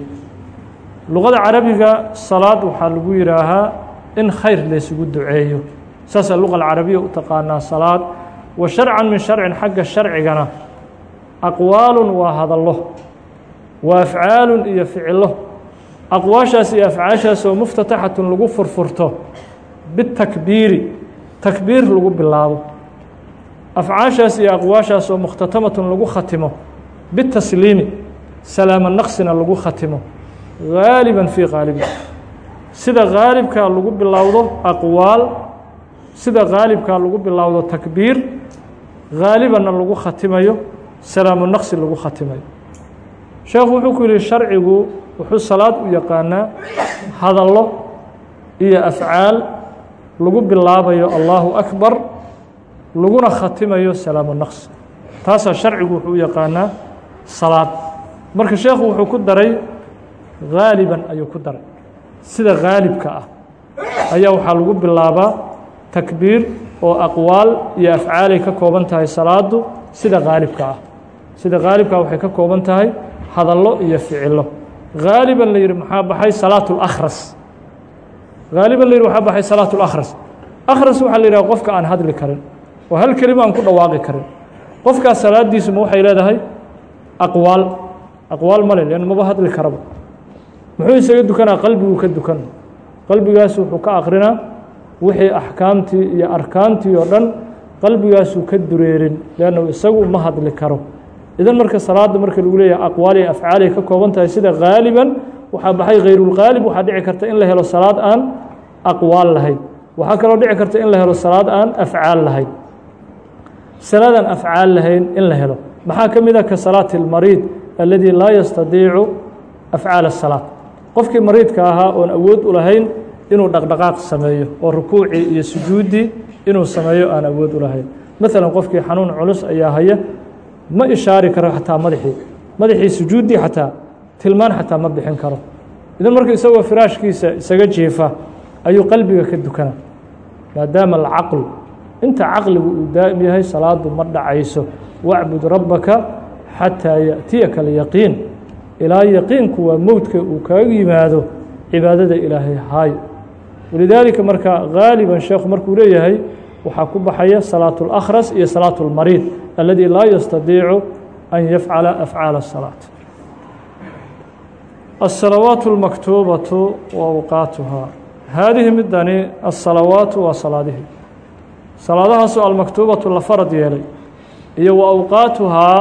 Luqada carabiga salaad waxaa lagu yidhaahaa in khayr laysugu duceeyo. Saasaa luqa alcarabiya u taqaanaa salaad. Wa sharcan min sharcin xagga sharcigana aqwaalun waa hadallo. Wa afcaalun iyo ficilo aqwaashaas iyo afcaashaas oo muftataxatun lagu furfurto bitakbiiri takbiir lagu bilaabo afcaashaas iyo aqwaashaas oo mukhtatamatun lagu khatimo bitasliimi salaamo naqsina lagu khatimo gaaliban fii qaalibi sida gaalibkaa lagu bilowdo aqwaal sida gaalibkaa lagu bilowdo takbiir gaalibanna lagu khatimayo salaamu naqsi lagu khatimayo sheekhu wuxuu ku yihi sharcigu wuxuu salaad u yaqaanaa hadallo iyo afcaal lagu bilaabayo allahu akbar laguna khatimayo salaamu naqsi taasaa sharcigu wuxuu u yaqaanaa salaad. Marka sheekhu wuxuu ku daray gaaliban ayuu ku daray. Sida gaalibka ah ayaa waxaa lagu bilaabaa takbiir oo aqwaal iyo afcaalay ka kooban tahay salaadu sida gaalibka ah. Sida gaalibka waxay ka kooban tahay hadallo iyo ficilo gaaliban la yihi maxaa baxay salaat اlakhras gaaliban la yihi waxaa baxay salaat اlakhras akhras waxaa la yidhaha qofka aan hadli karin oo hal kelima aan ku dhawaaqi karin. Qofkaas salaadiisu ma waxay leedahay aqwaal. Aqwaal male leann maba hadli karaba. Muxuu isaga dukanaa? Qalbiguu ka dukan. Qalbigaas wuxuu ka akrinaa wixii axkaamtii iyo arkaantii oo dhan qalbigaasuu ka dureerin. Leannu isagu ma hadli karo. Idan marka salaada marka lagu leeyahay aqwaal iyo afcaalay ka kooban tahay sida gaaliban waxaa baxay hayrulgaalib waxaa dhici karta in la helo salaad aan aqwaal lahayn. Waxaa kaloo dhici karta in la helo salaad aan afcaal lahayn salaadaan afcaal lahayn in la helo maxaa ka mid a ka salaati اlmariid alladii laa yastadiicu afcaal الsalaad qofkii mariidka ahaa oon awood u lahayn inuu dhaqdhaqaaq sameeyo oo rukuucii iyo sujuuddii inuu sameeyo aan awood u lahayn maalan qofkii xanuun culus ayaa haya ma ishaari karo xataa madaxii madaxii sujuuddii xataa tilmaan xataa ma bixin karo idan marka isagoo firaashkiisa isaga jiifa ayuu qalbiga ka dukana maadaama alcaql inta caqligu uu daa'im yahay salaadu ma dhacayso wacbud rabbaka xataa yaأtiyaka alyaqiin ilaa yaqiinku waa mowdka uu kaaga yimaado cibaadada ilaahay haayo walidaalika marka gaaliban sheekhu markuu leeyahay waxaa ku baxaya salaaة اlأkhras iyo salaaة اlmariid alladii laa yastadiicu an yafcala afcaal الsalaaة الsalawaat اlmaktuubaةu wa awqaatuhaa haadihi midani الsalawaatu waa salaadihii salaadahaasoo almaktuubatu la farad yeelay iyo wa awqaatuhaa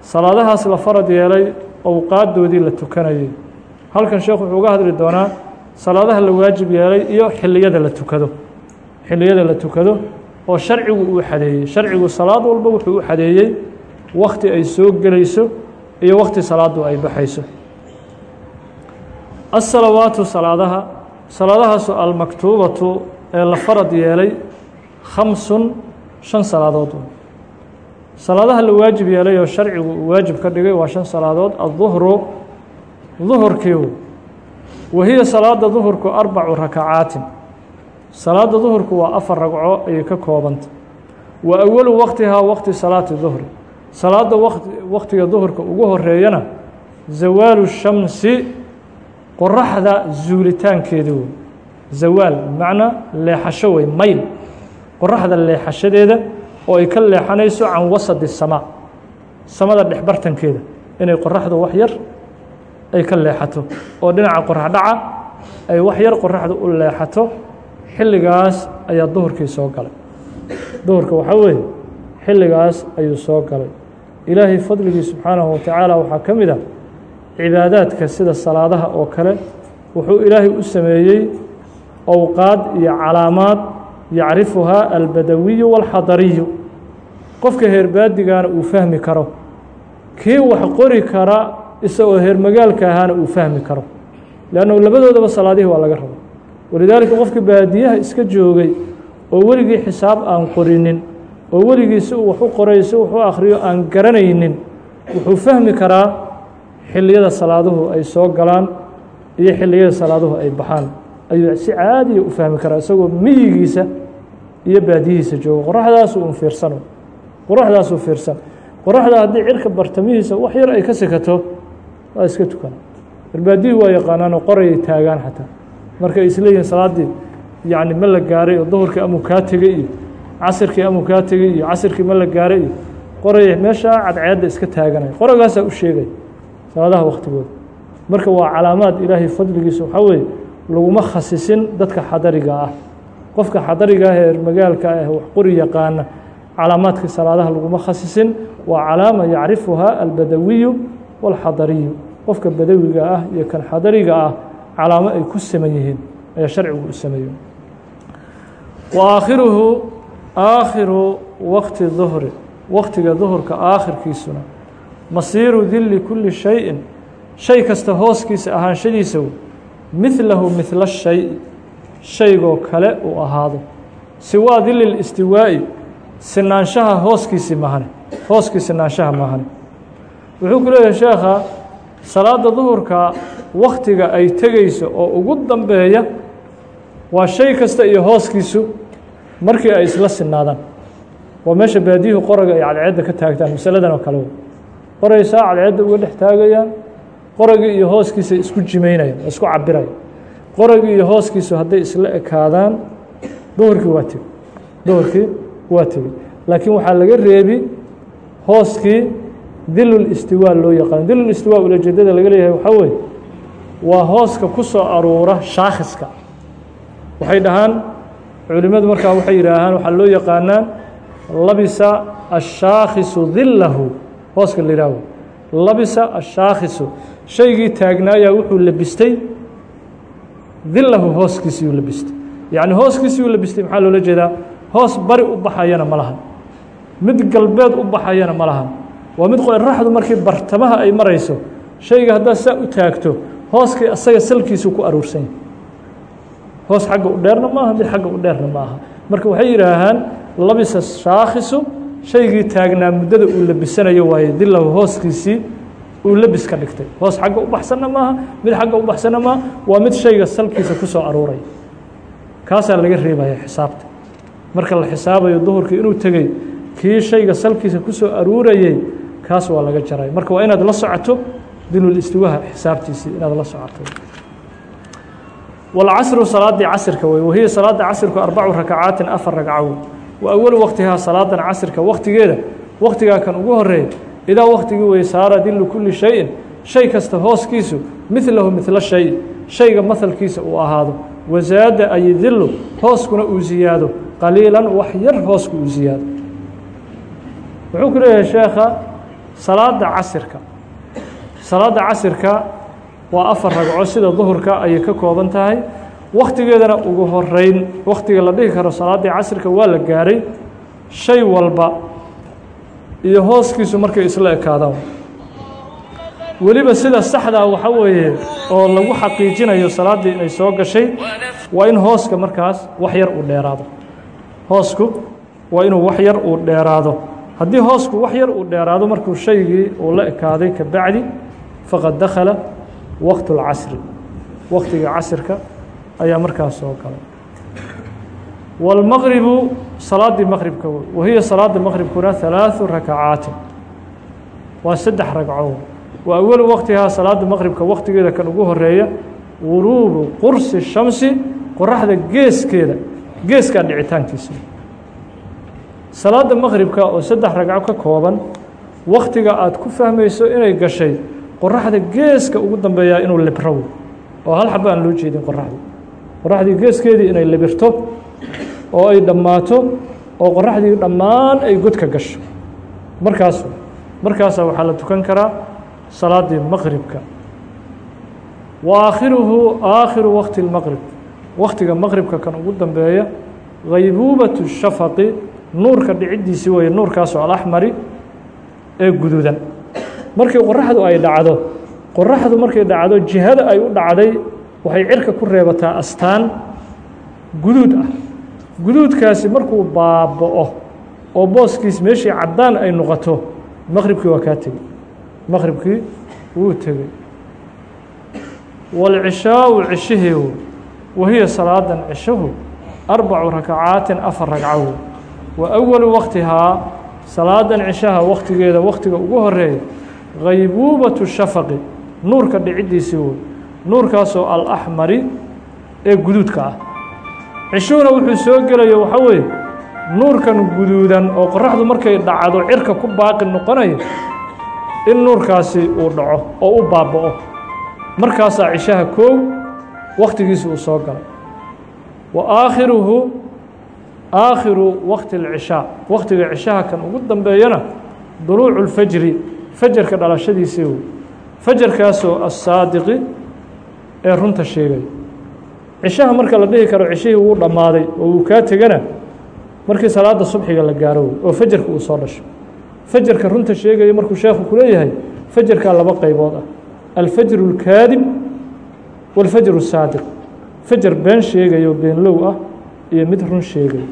salaadahaas la farad yeelay awqaaddoodii la tukanayay. Halkan sheekh wuxuu uga hadli doonaa salaadaha la waajib yeelay iyo xilliyada la tukado. Xilliyada la tukado oo sharcigu uu xadeeyey. Sharcigu salaad walba wuxuu u xadeeyey wakti ay soo gelayso iyo wakti salaadu ay baxayso. Asalawaatu salaadaha salaadahaasoo almaktuubatu ee la farad yeelay khamsun shan salaadood. Salaadaha la waajib yeelay oo sharcigu uu waajib ka dhigay waa shan salaadood. Adduhru duhurkiiu wa hiya salaada duhurku arbacu rakacaatin. Salaada duhurku waa afar ragco ayay ka koobanta wa awalu waqtihaa waqti salaati duhri salaada waqtiga duhurka ugu horeeyana zawaalu shamsi qoraxda zuulitaankeedi wey zawaal bimacnaa leexasho wey mayl qoraxda leexashadeeda oo ay ka leexanayso can wasadi samaa samada dhexbartankeeda inay qoraxdu wax yar ay ka leexato oo dhinaca qorax dhaca ay wax yar qoraxdu u leexato xilligaas ayaa duhurkii soo galay. Duhurka waxaa weeye xilligaas ayuu soo galay. Ilaahay fadligii subxaanahu watacaala waxaa ka mid ah cibaadaadka sida salaadaha oo kale wuxuu ilaahay u sameeyey owqaad iyo calaamaad yacrifuhaa albadawiyu wاlxadariyu qofka heerbaadigaana uu fahmi karo. Kii wax qori kara isagoo heer magaalka ahaana uu fahmi karo. Leannu labadoodaba salaadihii waa laga raba walidaalika qofka baadiyaha iska joogay oo weligii xisaab aan qorinin oo weligii si uu wax u qoray si wax u akhriyo aan garanaynin wuxuu fahmi karaa xilliyada salaaduhu ay soo galaan iyo xilliyada salaaduhu ay baxaan ayuu si caadiya u fahmi karaa isagoo miyigiisa iyo baadiyihiisa joogo. Qoraxdaasuu un fiirsano. Qoraxdaasuu fiirsan. Qoraxda haddii cirka bartamihiisa wax yar ay ka sekato waa iska tukana. Barbaadiyii waa yaqaanaanoo qorayay taagaan xataa. Markay isleeyihiin salaaddii yacni ma la gaaray oo duhurkii amuu kaa tegey iyo casirkii amuu kaa tegey iyo casirkii ma la gaaray iyo qoraya meeshaa cadceedda iska taaganaya qoragaasaa u sheegay salaadaha waktigooda marka waa calaamaad ilaahay fadligiisa waxaa weeye laguma khasisin dadka xadariga ah. Qofka xadariga ah ee magaalka ah wax qori yaqaana calaamaadka salaadaha laguma khasisin waa calaama yacrifuhaa albadawiyu wاlxadariyu qofka badawiga ah iyo kan xadariga ah calaamo ay ku saman yihiin ayaa sharcigu u sameeyo. Wa aakhiruhu aakhiru waqti duhri. Waqtiga duhurka aakhirkiisuna masiiru dili kuli shayin. Shay kasta hooskiisa ahaanshadiisa midlahu midla shay shaygoo kale uu ahaado. Siwaa dili listiwaa'i sinaanshaha hooskiisii mahane hooskii sinaanshaha mahane. Wuxuu ku leeyahay sheekha salaada duhurka waktiga ay tegeyso oo ugu dambeeya waa shay kasta iyo hooskiisu markii ay isla sinaadaan. Waa meesha baadiyuhu qoraga ay cadceedda ka taagtaan masaladan oo kale. Qoraysaa cadceedda uga dhex taagayaan qoragii iyo hooskiisa isku jimaynayaan oo isku cabiraya qoragii iyo hooskiisu hadday isla ekaadaan duhurkii waa tegey duhurkii waa tegey laakiin waxaa laga reebi hooskii dilul istiwaa loo yaqaano dilul istiwaa ulajeedada laga leeyahay waxaa weeye waa hooska ku soo aruura shaakhiska waxay dhahaan culimmadu markaa waxay yidhaahaan waxaa loo yaqaanaa labisa ashaakhisu dilahu hooska la yihaaho labisa ashaakhisu. Shaygii taagnaayaa wuxuu labistay dilahu hooskiisiyuu labistay. Yacni hooskiisiyuu labistay maxaa loola jeedaa? Hoos bari u baxayana ma lahan. Mid galbeed u baxayana ma lahan. Waa mid qoraxdu markii bartamaha ay marayso shayga haddaad saa u taagto hooskii asaga salkiisu ku aruursan yahay hoos xagga u dheerna maaha mid xagga u dheerna ma aha marka waxay yidhaahaan labisa shaakhisu shaygii taagnaa muddada uu labisanayo waaye dilahu hooskiisii uu labis ka dhigtay. Hoos xagga u baxsanna maaha mid xagga u baxsanna maaha waa mid shayga salkiisa ku soo aruuray kaasaa laga reebaya xisaabta. Marka la xisaabayo duhurkii inuu tegey kii shayga salkiisa ku soo aruurayey kaas waa laga jaray. Marka waa inaad la socoto dilul istiwaha xisaabtiisii inaad la socoto. Walcasru salaadii casirka wey wahiya salaada casirku arbacu rakacaatin afar ragcawo wa awalu waqtihaa salaadan casirka waktigeeda waktigaa kan ugu horreeya idaa waktigii wey saara dilu kuli shayin shay kasta hooskiisu midlahu midla shay shayga mahalkiisa uu ahaado. Wasaada ay dilu hooskuna uu ziyaado. Qaliilan wax yar hoosku uu ziyaado. Wuxuu ku leeyahay sheekha salaada casirka. Salaada casirka waa afar ragco sida duhurka ayay ka kooban tahay waktigeedana ugu horeyn waktiga la dhihi karo salaaddii casirka waa la gaaray. Shay walba iyo hooskiisu markay isla ekaadaan. Weliba sida saxdaa waxa weeye oo lagu xaqiijinayo salaaddii inay soo gashay waa in hooska markaas wax yar uu dheeraado. Hoosku waa inuu wax yar uu dheeraado. Haddii hoosku wax yar uu dheeraado markuu shaygii uu la ekaaday ka bacdi faqad dakhala waqt اlcasri waqtiga casirka ayaa markaas soo galay wاlmaqribu salaaddii maqribka wahiya salaada maqribkuna ثalaaثu rakacaati waa saddex ragco wa awalu waqtihaa salaada maqribka waqtigeeda kan ugu horeeya guruubu qursi shamsi qoraxda geeskeeda geeskaa dhicitaankiisa salaada maqribka oo saddex ragco ka kooban waktiga aad ku fahmayso inay gashay qoraxda geeska ugu dambeeyaa inuu librow oo hal xaba aan loo jeedin qoraxdii qoraxdii geeskeedii inay libirto oo ay dhammaato oo qoraxdii dhammaan ay godka gasho. Markaas markaasaa waxaa la tukan karaa salaaddii maqribka wa aakhiruhu aakhiru waqti اlmaqrib waktiga maqribka kan ugu dambeeya haybuubatu shafaqi nuurka dhiciddiisii weeye nuurkaasoo alaxmari ee guduudan. Markii qoraxdu ay dhacdo qoraxdu markay dhacdo jihada ay u dhacday waxay cirka ku reebataa astaan guduud ah. Guduudkaasi markuu baaba'o oo booskiis meeshii caddaan ay noqoto maqribkii waa kaa tegey. Maqribkii wuu tegey. Wاlcishaau cishihiihu wahiya salaadan cishahu arbacu rakacaatin afar ragcawo wa awalu waqtihaa salaadan cishaha waktigeeda waktiga ugu horreeya haybuubatu shafaqi nuurka dhiciddiisii wey nuurkaasoo alaxmari ee guduudka ah. Cishuhuna wuxuu soo gelayo waxaa weeye nuurkan guduudan oo qoraxdu markay dhacdo cirka ku baaqi noqonayo in nuurkaasi uu dhaco oo u baaba'o. Markaasaa cishaha koow waktigiisi uu soo galay. Wa aakhiruhu aakhiru waqti اlcishaa waktiga cishaha kan ugu dambeeyana duluucu اlfajri fajarka dhalashadiisii wey fajarkaasoo assaadiqi ee runta sheegay cishaha marka la dhihi karo cishihii wuu dhammaaday oo uu kaa tegana markii salaada subxiga la gaaro wey oo fajarka uu soo dhasho fajarka runta sheegaya markuu sheekhu ku leeyahay fajarkaa laba qaybood ah alfajr اlkaadib wاlfajr الsaadiq fajar been sheegayo beenlow ah iyo mid run sheegaya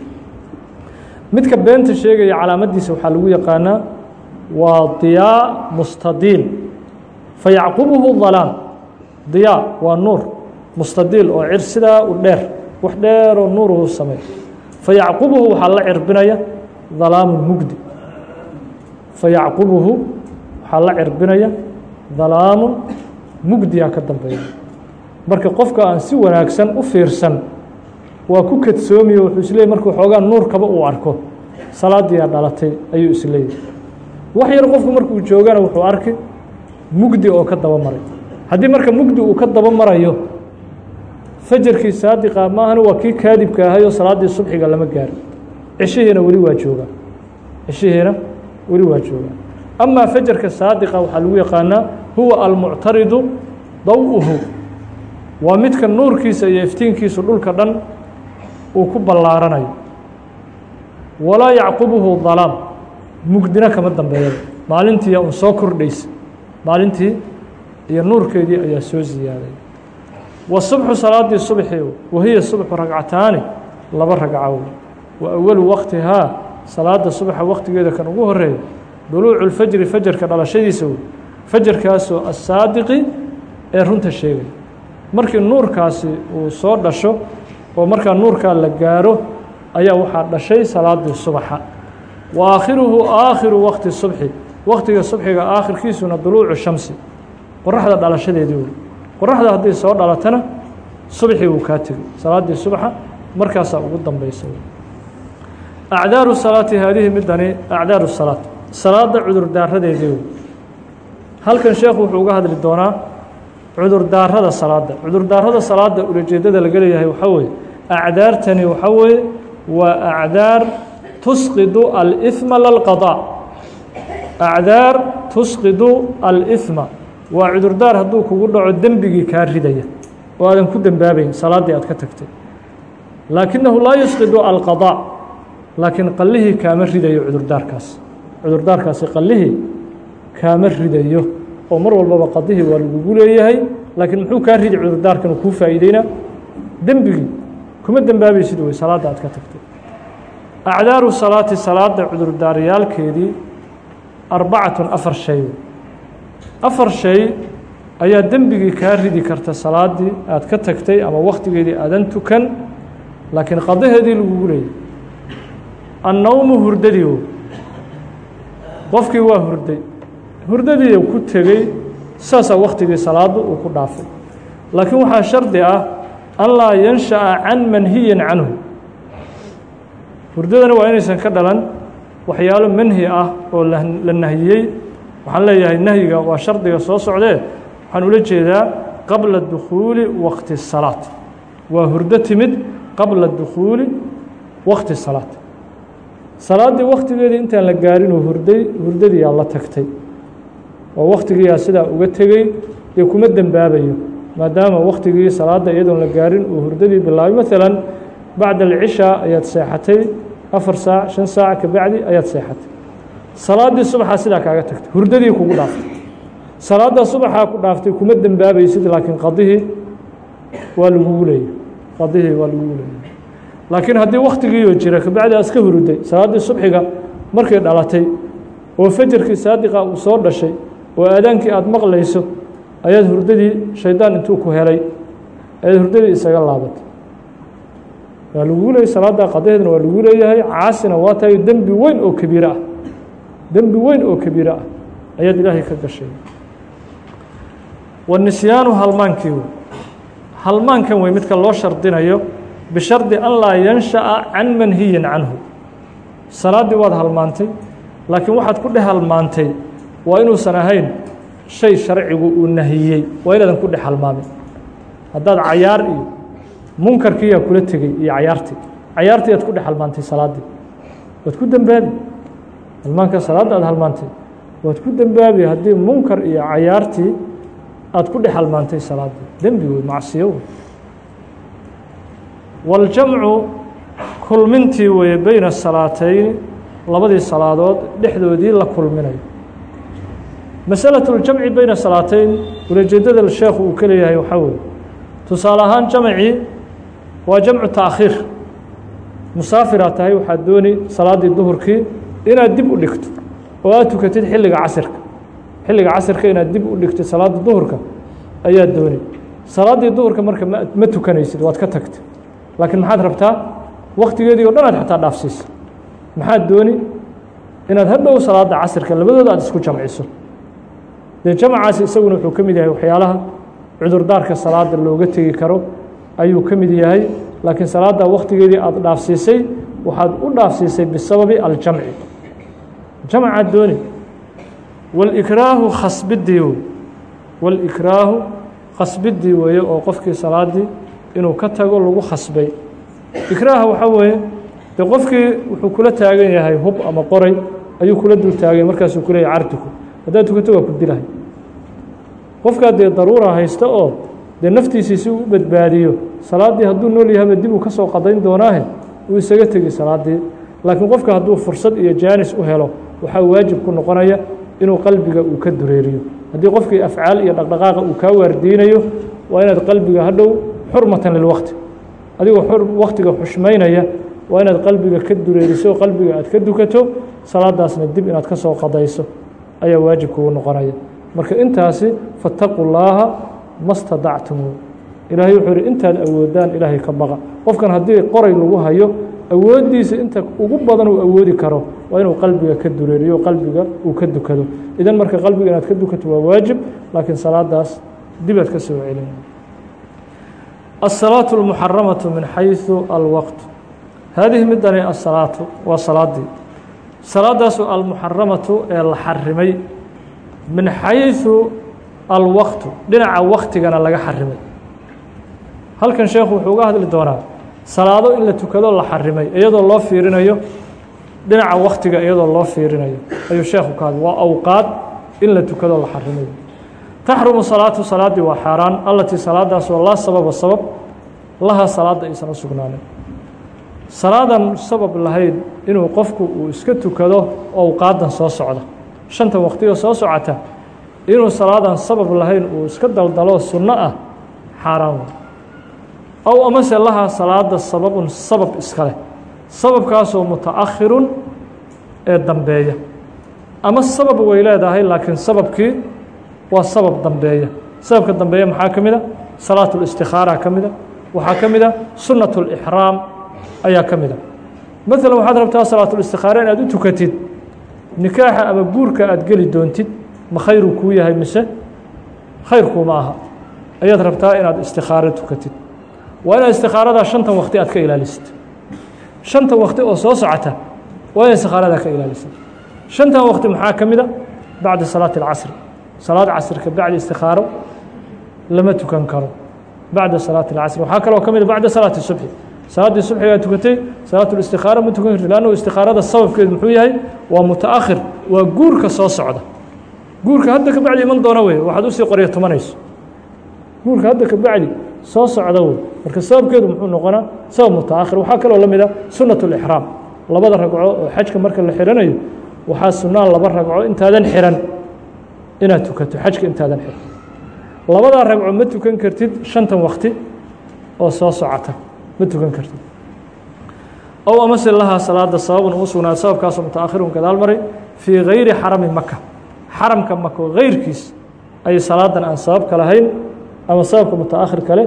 midka beenta sheegaya calaamaddiisa waxaa lagu yaqaanaa waa diyaa mustadiil fayacqubuhu dalaam diyaa waa nuur mustadiil oo cir sidaa u dheer wax dheeroo nuuruhu samey fayacqubuhu waxaa la cirbinaya dalaamu mugdi. Fayacqubuhu waxaa la cirbinaya dalaamun mugdiyaa ka dambeeya marka qofka aan si wanaagsan u fiirsan waa ku kadsoomiyo wuxuu isleeyay markuu xoogaa nuurkaba uu arko salaadiyaa dhalatay ayuu isleeyahy wax yar qofku markuu joogana wuxuu arki mugdi oo ka daba maray haddii marka mugdi uu ka daba marayo fajarkii saadiqa maahana waa kii kaadibka ahay oo salaaddii subxiga lama gaari cishihiina weli waa joogaa cishihiina weli waa joogaa amaa fajarka saadiqa waxaa lagu yaqaanaa huwa almuctaridu daw-uhu. Waa midka nuurkiisa iyo iftiinkiisu dhulka dhan uu ku ballaaranayo. Walaa yacqubuhu dalaam mugdina kama dambeeyada maalintii un soo kordhaysa. Maalintii iyo nuurkeedii ayaa soo ziyaaday. Wa subxu salaaddii subxi wahiya subxu ragcataani laba ragcaw. Wa awalu waqtihaa salaada subxa waqtigeeda kan ugu horreeya duluucu lfajri fajarka dhalashadiisa wey fajarkaasoo assaadiqi ee runta sheegay. Markii nuurkaasi uu soo dhasho oo markaa nuurkaa la gaaro ayaa waxaa dhashay salaaddii subaxa wa aakhiruhu aakhiru waqti subxi waqtiga subxiga aakhirkiisuna duluucu shamsi qoraxda dhalashadeedii wey qoraxda hadday soo dhalatana subxii wuu kaa tegey salaaddii subaxa markaasaa ugu dambaysa acdaaru salaati haadihi midani acdaaru salaat salaada cudurdaaradeedii wey halkan sheekhu wuxuu uga hadli doonaa cudurdaarada salaada cudurdaarada salaada ulajeedada laga leeyahay waxaa weeye acdaartani waxaa weeye waa acdaar tusqidu alإثma lalqaضاء acdaar tusqidu alإثma waa cudurdaar hadduu kugu dhaco dembigii kaa ridaya oo aadan ku dambaabayn salaaddii aad ka tagtay. Laakinahu laa yusqidu alqadaa laakiin qallihii kaama ridayo cudurdaarkaas. Cudurdaarkaasi qallihii kaama ridayo oo mar walbaba qadihii waa lagugu leeyahay laakiin muxuu kaa ridi cudurdaarkan kuu faa'iideynaa dembigii kuma dambaabaysid wey salaadda aad ka tagtay. Acdaaru salaati salaadda cudurdaaryaalkeedii arbacatun afar shay afar shay ayaa dembigii kaa ridi karta salaaddii aad ka tagtay ama wakhtigeedii aadan tukan laakiin qadaheedii lagugu leeyahay annowmu hurdadii o qofkii waa hurday. Hurdadii ku tegey saasaa waktigii salaadu uu ku dhaafay. Laakiin waxaa shardi ah an laa yanshaأa can manhiyin canhu. Hurdadana waa inaysan ka dhalan waxyaalo manhi ah oo la nahiyey waxaan leeyahay nahyiga waa shardiga soo socdee waxaan ula jeedaa qabla dukhuuli waqti salaat. Waa hurdo timid qabla dukhuuli waqti salaat. Salaaddii waktigeedii intaan la gaarin oo hurday hurdadiiaa la tagtay. Oo waktigiiaa sidaa uga tegey dee kuma dembaabayo maadaama waktigii salaadda iyadoon la gaarin uu hurdadii bilaabay maalan bacda alcishaa ayaad seexatay afar saac shan saac kabacdi ayaad seexatay salaaddii subaxaa sidaa kaaga tagtay hurdadii kugu dhaaftay. Salaaddaa subaxaa ku dhaaftay kuma dembaabaysid laakiin qadihii waa lagugu leeyay qadihii waa lagugu laakiin haddii waktigiioo jira kabacdi aad iska huruday salaaddii subxiga markay dhalatay oo fajarkii saadiqa uu soo dhashay oo aadaankii aada maqlayso ayaad hurdadii shaydaan intuu ku helay ayaad hurdadii isaga laabatay. Waa lagugu leeyay salaaddaa waa lagu leeyahay caasina waa tahay dembi weyn oo kabiiro ah dembi weyn oo kabiiro ah ayaad ilaahay ka gashay. Wanisyaanu halmaankii halmaankan wey midka loo shardinayo bishardi an laa yanshaأa can manhiyin canhu. Salaaddii waad halmaantay laakiin waxaad ku dheh halmaantay waa inuusan ahayn shay sharcigu uu nahiyey waa inaadan ku dhex halmaamin. Haddaad cayaar iyo munkarkiiyaa kula tegey iyo cayaartii. Cayaartii aad ku dhex halmaantay salaaddii waad ku dembaabi halmaanka salaadda aad halmaantay waad ku dembaabi haddii munkar iyo cayaartii aad ku dhex halmaantay salaaddii dembi wey macsiyo wey waljamcu kulmintii weeye beyna salaatayn labadii salaadood dhexdoodii la kulminayo masalaة اljamci beyna salaatayn ulajeedada sheekhu uu ka leeyahay waxaa weeye. Tusaale ahaan jamcii waa jamcu taakhiir. Musaafiraad tahay waxaad dooni salaaddii duhurkii inaad dib u dhigto oo aad tukatid xilliga casirka. Xilliga casirka inaad dib u dhigtid salaadda duhurka ayaad dooni salaaddii duhurka marka ma tukanaysid waad ka tagtay laakiin maxaad rabtaa? Waktigeedii o dhan aad xataa dhaafsiisa maxaad dooni inaad hadhow salaadda casirka labadooda aad isku jamciso. Dee jamcaasi isaguna wuxuu ka mid yahay waxyaalaha cudurdaarka salaada looga tegi karo. Ayuu ka mid yahay. Laakiin salaadda waktigeedii aada dhaafsiisay waxaad u dhaafsiisay bisababi aljamci jamcaad dooni walikraahu khasbidii wey walikraahu khasbidii weeye oo qofkii salaaddii inuu ka tago lagu khasbay ikraaha waxaa weeye de qofkii wuxuu kula taagan yahay hub ama qoray ayuu kula dul taagay markaasuu ku leeyahy cartuku haddaad tukato waa ku dilahay qofkaa dee daruura haysta oo dee naftiisii si uu u badbaadiyo salaaddii hadduu nool yahaba dib uu ka soo qadayn doonaahe uu isaga tegi salaaddii laakiin qofka hadduu fursad iyo jaanis u helo waxaa waajib ku noqonaya inuu qalbiga uu ka dureeriyo. Haddii qofkii afcaal iyo dhaqdhaqaaqa uu kaa waardiinayo waa inaad qalbiga hadhow xurmatan lilwaqti adigoo waktiga xushmaynaya waa inaad qalbiga ka dureeriso qalbiga aad ka dukato salaadaasna dib inaad ka soo qadayso. Ayaa waajib kugu noqonaya. Marka intaasi fattaqu llaaha ma stadactumu ilaahay wuxuu ihi intaad awoodaan ilaahay ka baqa. Qofkan haddii qoray lagu hayo awooddiisa inta ugu badan uu awoodi karo waa inuu qalbiga ka dureeriyo qalbiga uu ka dukado idan marka qalbiga inaad ka dukato waa waajib laakiin salaadaas dibaad ka soo celin الصلاaة المحaramaة min xayثu alwqt haadihi midani asalaatu waa salaadii salaadaasu almuxaramatu ee la xarimay min xayثu alwaqtu dhinaca waktigana laga xarimay halkan sheekhu wuxuu uga hadli doonaa salaado in la tukado la xarimay iyadoo loo fiirinayo dhinaca waktiga iyadoo loo fiirinayo. Ayuu sheekhu ka waa awqaad in la tukado la xarimay. Taxrumu salaatu salaaddii waa xaaraan allatii salaadaasoo laa sababa sabab lahaa salaadda aysan u sugnaanin. Salaadan sabab lahayd inuu qofku uu iska tukado owqaadan soo socda. Shanta waqtiga soo socota inuu salaadan sabab lahayn uu iska daldalo sunno ah xaaraan ow amase lahaa salaada sababun sabab iska leh. Sababkaasoo mutaakhirun ee dambeeya. Ama sabab way leedahay laakiin sababkii waa sabab dambeeya. Sababka dambeeya maxaa ka mida salaat اlistikaara ka mida waxaa ka mida sunat اlixraam ayaa ka mida maala waxaad rabtaa salaatulistikaara inaad u tukatid nikaaxa ama guurka aad geli doontid ma khayru kuu yahay mise? Khayrkuu ma aha. Ayaad rabtaa inaad istikaaro tukatid waa inaad istikhaaradaa shantan wakti aad ka ilaalisid. Shantan wakti oo soo socota waa inay istikaarada ka ilaalisa shantan waqti maxaa ka mida? Bacda salaati اlcasri salaad casrka bacdi istikaaro lama tukan karo. Bacda salaati اlcasri waxaa kaloo ka mida bacda salaati subxi salaaddii subxigaa tukatay salaatu listikaara ma tukan karti lannu istikaarada sababkeedu muxuu yahay? Waa mutaakhir waa guurka soo socda. Guurka hadda ka bacdi iman doona wey waxaad u sii qorya tumanayso. Guurka hadda ka bacdi soo socda wey marka sababkeedu muxuu noqonaa sabab mutaakhir. Waxaa kaloo la mida sunat اlixraam labada ragco oo xajka marka la xiranayo waxaa sunaa laba ragco intaadan xiran inaad tukato xajka intaadan xiran. Labadaa ragco ma tukan kartid shantan wakti oo soo socota. Ma tukan kartid. Ow amase lahaa salaada sababun uu sugnaad sababkaasoo mutaakhirun gadaal maray fii gayri xarami maka xaramka mako gayrkiis ay salaadan aan sababka lahayn ama sababka mutaakhir kale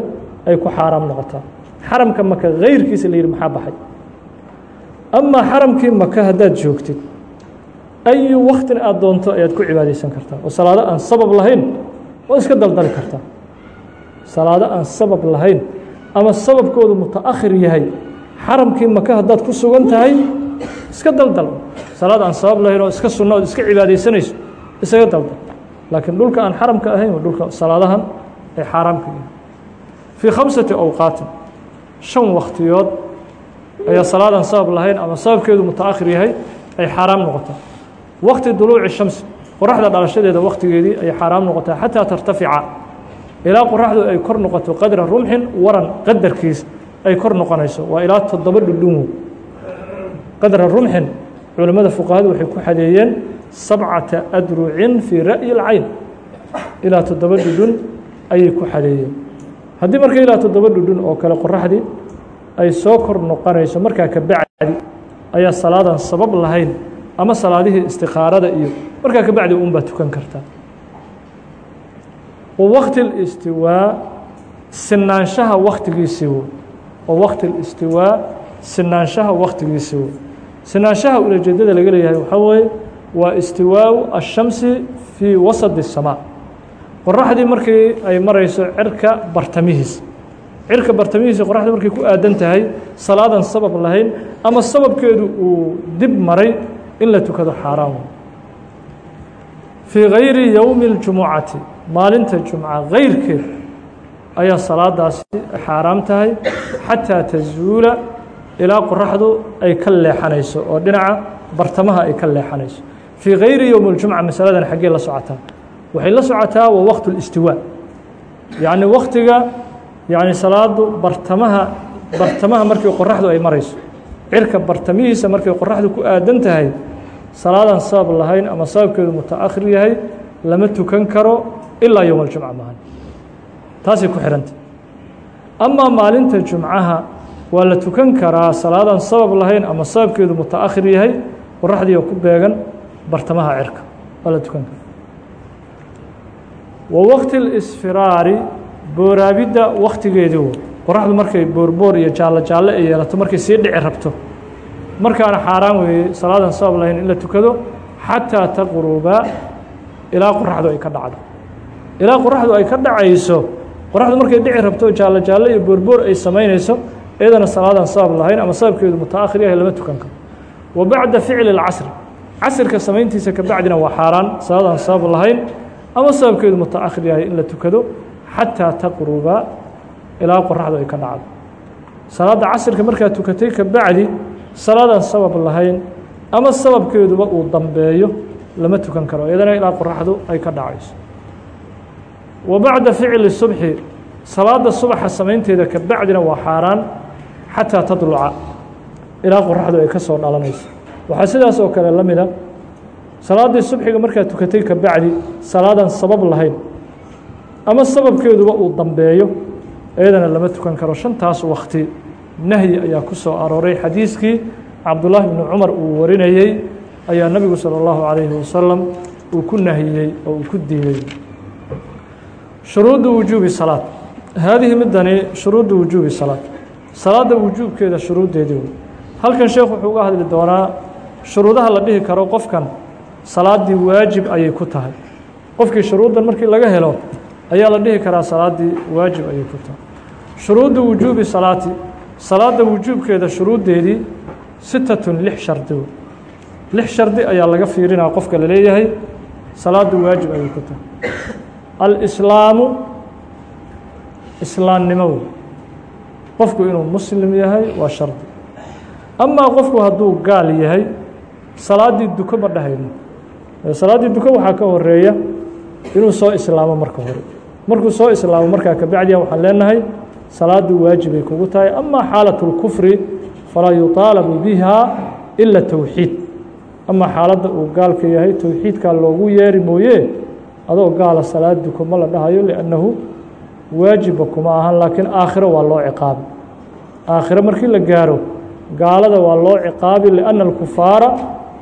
ay ku xaaraam noqotaa. Xaramka maka gayrkiisa la yihi maxaa baxay? Amaa xaramkii maka haddaad joogtid ayu waktin aad doonto ayaad ku cibaadeysan kartaa. Oo salaado aan sabab lahayn oo iska daldali kartaa. Salaado aan sabab lahayn ama sababkoodu mutaakhir yahay xaramkii maka haddaad ku sugan tahay iska daldal. Salaad aan sabab lahayn oo iska sunno ood iska cibaadeysanayso isaga daldal. Laakiin dhulka aan xaramka ahayn waa dhulka salaadahan ay xaaraamka yihiin fii khamsati awqaatin shan waktiyood ayaa salaadaan sabab lahayn ama sababkeedu mutaakhir yahay ay xaaraam noqotaa wakti duluuci shamsi qoraxda dhalashadeeda waktigeedii ay xaaraam noqotaa xataa tartafica ilaa qoraxdu ay kor noqoto qadra rumxin waran qadarkiis ay kor noqonayso waa ilaa toddoba dhudhun qadra rumxin culimmada fuqahadu waxay ku xadeeyeen sabcata adrucin fii ra'yi اlcayn ilaa toddoba dhudhun ayay ku xadeeyeen haddii marka ilaa toddoba dhudhun oo kale qoraxdii ay soo kor noqonayso markaa ka bacdi ayaa salaadan sabab lahayn ama salaadihii istikaarada iyo markaa ka bacdi un baa tukan kartaa wa wakti اlistiwaa sinaanshaha waktigiisii wo wa wakti اlistiwaa sinaanshaha waktigiisii wo sinaanshaha ulajeedada laga leeyahay waxaa weeye waa istiwaau الshamsi fii wasadi الsamaa qoraxdii markii ay marayso cirka bartamihiis. Cirka bartamihiisa qoraxda markay ku aadan tahay salaadan sabab lahayn ama sababkeedu uu dib maray in la tukado xaaraan fii gayri yowmi اljumucati maalinta jumca gayrkeed ayaa salaadaasi xaaraam tahay xataa tazuula ilaa qoraxdu ay ka leexanayso oo dhinaca bartamaha ay ka leexanayso. Fii gayri yowmi اljumca masaladan xaggee la socotaa waxay la socotaa waa waqt اlistiwaa yacni waktiga yacni salaadu bartamaha bartamaha markii qoraxdu ay marayso. Cirka bartamihiisa markay qoraxdu ku aadan tahay salaadan sabab lahayn ama sababkeedu mutaakhir yahay lama tukan karo ilaa yowm aljumca maahan. Taasay ku xihanta amaa maalinta jumcaha waa la tukan karaa salaadan sabab lahayn ama sababkeedu mutaakhir yahay qoraxdii oo ku beegan bartamaha cirka. Waa la tukan karaa wa waqti اlisfiraari booraabidda waktigeedii wo qoraxdu markay boorboor iyo jaallo jaalle ay yeelato markay sii dhici rabto. Markaana xaaraan weeye salaadan sabab lahayn in la tukado xataa taqruba ilaa qoraxdu ay ka dhacdo. Ilaa qoraxdu ay ka dhacayso qoraxdu markay dhici rabto jaallo jaalle iyo boorboor ay samaynayso iyadana salaadan sabab lahayn ama sababkeedu mutaakhir yahay lama tukan karo. Wa bacda ficli اlcasri casrka samayntiisa ka bacdina waa xaaraan salaadan sabab lahayn ama sababkeedu mutaakhir yahay in la tukado xataa taqruba ilaa qoraxdu ay ka dhacdo. Salaadda casirka markaad tukatay ka bacdi salaadan sabab lahayn ama sababkeeduba uu dambeeyo lama tukan karo iyadana ilaa qoraxdu ay ka dhacayso. Wa bacda ficli subxi salaada subaxa samaynteeda ka bacdina waa xaaraan xataa tadluca ilaa qoraxdu ay ka soo dhalanayso. Waxaa sidaas oo kale la mida salaaddii subxiga markaad tukatay ka bacdi salaadan sabab lahayn. Ama sababkeeduba uu dambeeyo iyadana lama tukan karo. Shantaas wakti nahyi ayaa ku soo arooray. Xadiiskii cabdullaahi bni cumar uu warinayey ayaa nebigu salى اllahu calayhi wasalam uu ku nahiyey oo uu ku diiday shuruudu wujuubi salaad. Haadihi midani shuruudu wujuubi salaad. Salaadda wujuubkeeda shuruuddeedii. Wey halkan sheekh wuxuu uga hadli doonaa shuruudaha la dhihi karo qofkan salaaddii waajib ayay ku tahay. Qofkii shuruuddan markii laga helo ayaa la dhihi karaa salaaddii waajib ayay ku tahay. Shuruuddu wujuubi salaati salaadda wujuubkeeda shuruuddeedii sitatun lix shardi wey lix shardi ayaa laga fiirinaa qofka la leeyahay salaadu waajib ayay ku tahay. Alislaamu islaamnimo wey qofku inuu muslim yahay waa shardi. Amaa qofku hadduu gaal yahay salaaddii duko ma dhahayno salaaddii duko waxaa ka horreeya inuu soo islaamo marka hore. Markuu soo islaamo markaa kabacdiya waxaan leenahay salaadu waajibay kugu tahay. Amaa xaalat اlkufri falaa yuطaalabu biha ila towxiid amaa xaaladda uu gaalka yahay towxiidkaa loogu yeeri mooye adoo gaala salaad duko ma la dhahayo liannahu waajiba kuma ahan laakiin aakhiro waa loo ciqaabi aakhiro markii la gaaro gaalada waa loo ciqaabi lianna alkufaara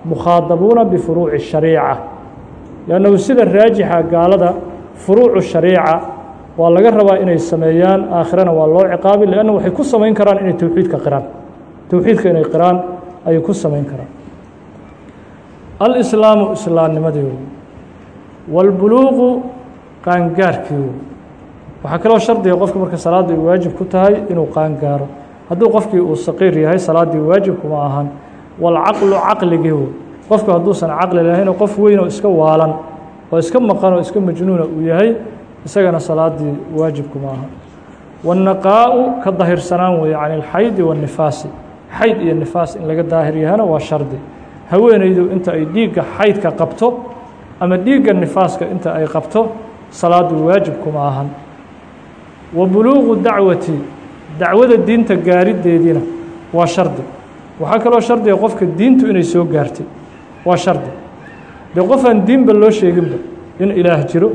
mukhaadabuuna bifuruuci shariica. Liannahu sida raajixa gaalada furuucu shariica waa laga rabaa inay sameeyaan aakhirana waa loo ciqaabi lianna waxay ku samayn karaan inay towxiidka qiraan. Towxiidka inay qiraan ayay ku samayn karaan. Alislaamu islaamnimadii wey wاlbuluuqu qaangaarkii wey waxaa kaloo shardiga qofka marka salaadda ay waajib ku tahay inuu qaangaaro. Hadduu qofkii uu saqiir yahay salaaddii waajib kuma ahan walcaqlu caqligii wey qofku hadduusan caqli lahaynoo qof weyn oo iska waalan oo iska maqan oo iska majnuuna uu yahay isagana salaaddii waajib kuma ahan wannaqaa'u ka dahirsanaan weeye can ilxaydi waannifaasi xayd iyo nifaas in laga daahir yahana waa shardi. Haweenaydu inta ay dhiigga xaydka qabto ama dhiigga nifaaska inta ay qabto salaadu waajib kuma ahan wa buluuqu dacwati dacwada diinta gaariddeediina waa shardi waxaa kaloo shardiga qofka diintu inay soo gaartay. Waa shardi. Dee qofaan diinba loo sheeginba in ilaah jiro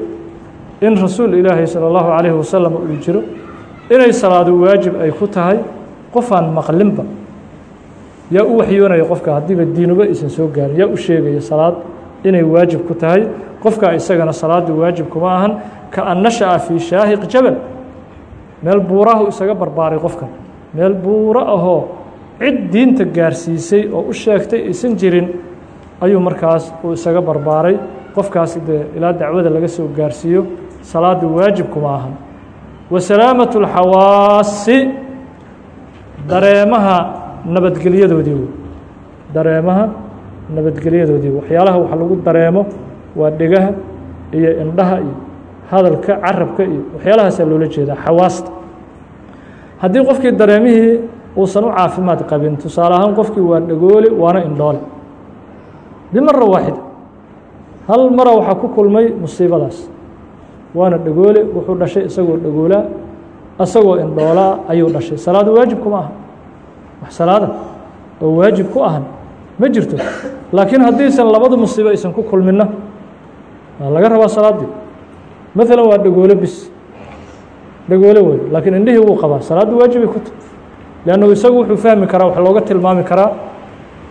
in rasuul ilaahay sala allahu calayhi wasalam uu jiro inay salaadu waajib ay ku tahay qofaan maqlinba yaa u waxyoonaya qofka haddiiba diinuba aysan soo gaarin yaa u sheegaya salaad inay waajib ku tahay qofkaa isagana salaadu waajib kuma ahan ka annasha'a fii shaahiq jabal. Meel buurahu isaga barbaaray qofkan meel buuro ahoo cid diinta gaarsiisay oo u sheegtay aysan jirin ayuu markaas uu isaga barbaaray. Qofkaasi dee ilaa dacwada laga soo gaarsiiyo salaada waajib kuma ahan. Wa salaamaة اlxawaasi dareemaha nabadgelyadoodii wey dareemaha nabadgelyadoodii waxyaalaha wax lagu dareemo waa dhegaha iyo indhaha iyo hadalka carabka iyo waxyaalahaasaa loola jeedaa xawaasta. Haddii qofkii dareemihii uusan u caafimaad qabin. Tusaale ahaan qofkii waa dhagoole waana indhoole bimara waaxida hal mara waxaa ku kulmay musiibadaas. Waana dhagoole wuxuu dhashay isagoo dhagoolaa isagoo indhoolaa ayuu dhashay. Salaadu waajib kuma aha. Wax salaada oo waajib ku ahan ma jirto. Laakiin haddiisan labada musiibo aysan ku kulminna waa laga rabaa salaaddii maalan waa dhagoole bis. Dhagoole wey laakiin indhihii wuu qabaa. Salaadda waajibay ku tahy leannu isagu wuxuu fahmi karaa wax looga tilmaami karaa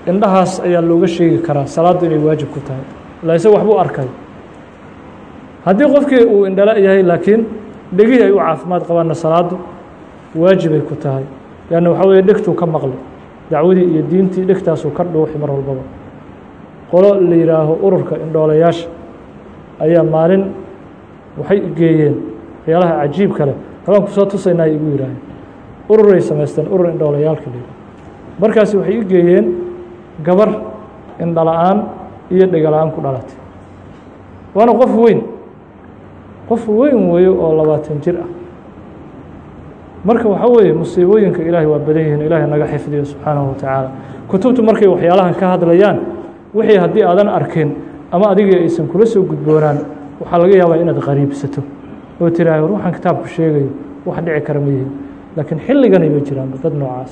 indhahaas ayaa looga sheegi karaa salaaddu inay waajib ku tahay ila isaga waxbuu arkay haddii qofkii uu indhala yahay laakiin dhegihii ay u caafimaad qabaanna salaaddu waajibay ku tahay leanna waxaa weeye dhegtuu ka maqli dacwadii iyo diintii dhegtaasuu ka dhuuxi mar walbaba qolo la yidhaaho ururka indhoolayaasha ayaa maalin waxay geeyeen waxyaalaha cajiibka leh habaan ku soo tusaynaa ay igu yidhaaheen ururay samaysteen urur indhoolayaalka la markaasi waxay i geeyeen gabar indhala-aan iyo dhegala-aan ku dhalatay waana qof weyn qof weyn weeyo oo labaatan jir ah. Marka waxaa weeye musiibooyinka ilaahay waa badan yihiin ilaahay naga xifdiyo subxaanahu watacaala kutubtu markay waxyaalahan ka hadlayaan wixii haddii aadan arkin ama adigii aysan kula soo gudboonaan waxaa laga yaabaa inaad qariibsato. Oo tiraah ruuxan kitaabku sheegayo wax dhici kara ma yihiin laakiin xilligan ayba jiraan dad noocaas.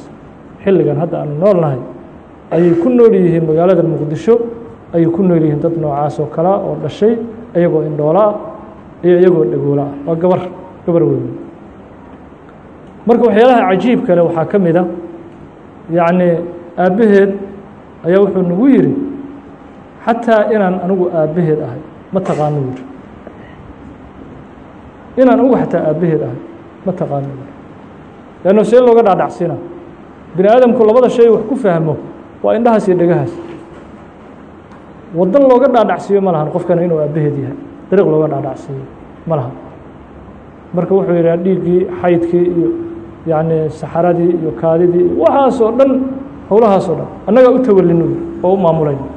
Xilligan hadda aanu nool nahay ayay ku nool yihiin magaalada muqdisho ayay ku nool yihiin dad noocaas oo kalea oo dhashay iyagoo indhoolaa iyo iyagoo dhagoola ah waa gabar gabar weyn. Marka waxyaalaha cajiib kale waxaa ka mid a yacni aabbaheed ayaa wuxuu nagu yidhi xataa inaan anigu aabbaheed ahay ma taqaano yidhi. Inaan anigu xataa aabbaheed ahay ma taqaano leanno see looga dhaadhacsiina bini aadamku labada shay wax ku fahmo waa indhahaas iyo dhegahaas. Waddan looga dhaadhacsiiyo ma lahan qofkana inuu aabbaheed yahay. Dariiq looga dhaadhacsiiyo ma lahan. Marka wuxuu yidhaha dhiiggii xaydkii iyo yacni saxaradii iyo kaadidii waxaasoo dhan howlahaasoo dhan annagaa u tawalino oo u maamulayno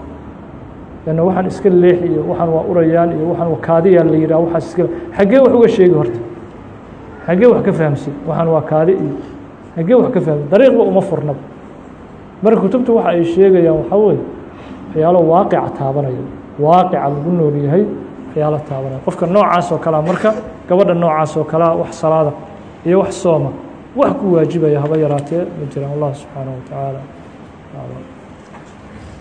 lanna waxaan iska leex iyo waxaan waa urayaan iyo waxaan waa la yidhaha waxaas iska xaggee wax uga sheegi horta xaggee wax ka fahamsan waxaan waa kaadi iyo xaggee wax ka fahamsan dariiqba uma furnaba. Marka kutubtu waxa ay sheegayaan waxaa weeye waxyaalo waaqica taabanaya waaqica lagu nool yahay waxyaalo taabanaya qofka noocaas oo kalea marka gabadha noocaas oo kalea wax salaada iyo wax sooma wax ku waajibaya haba yaraatee ma jiraan allah subxaanaه wa tacaala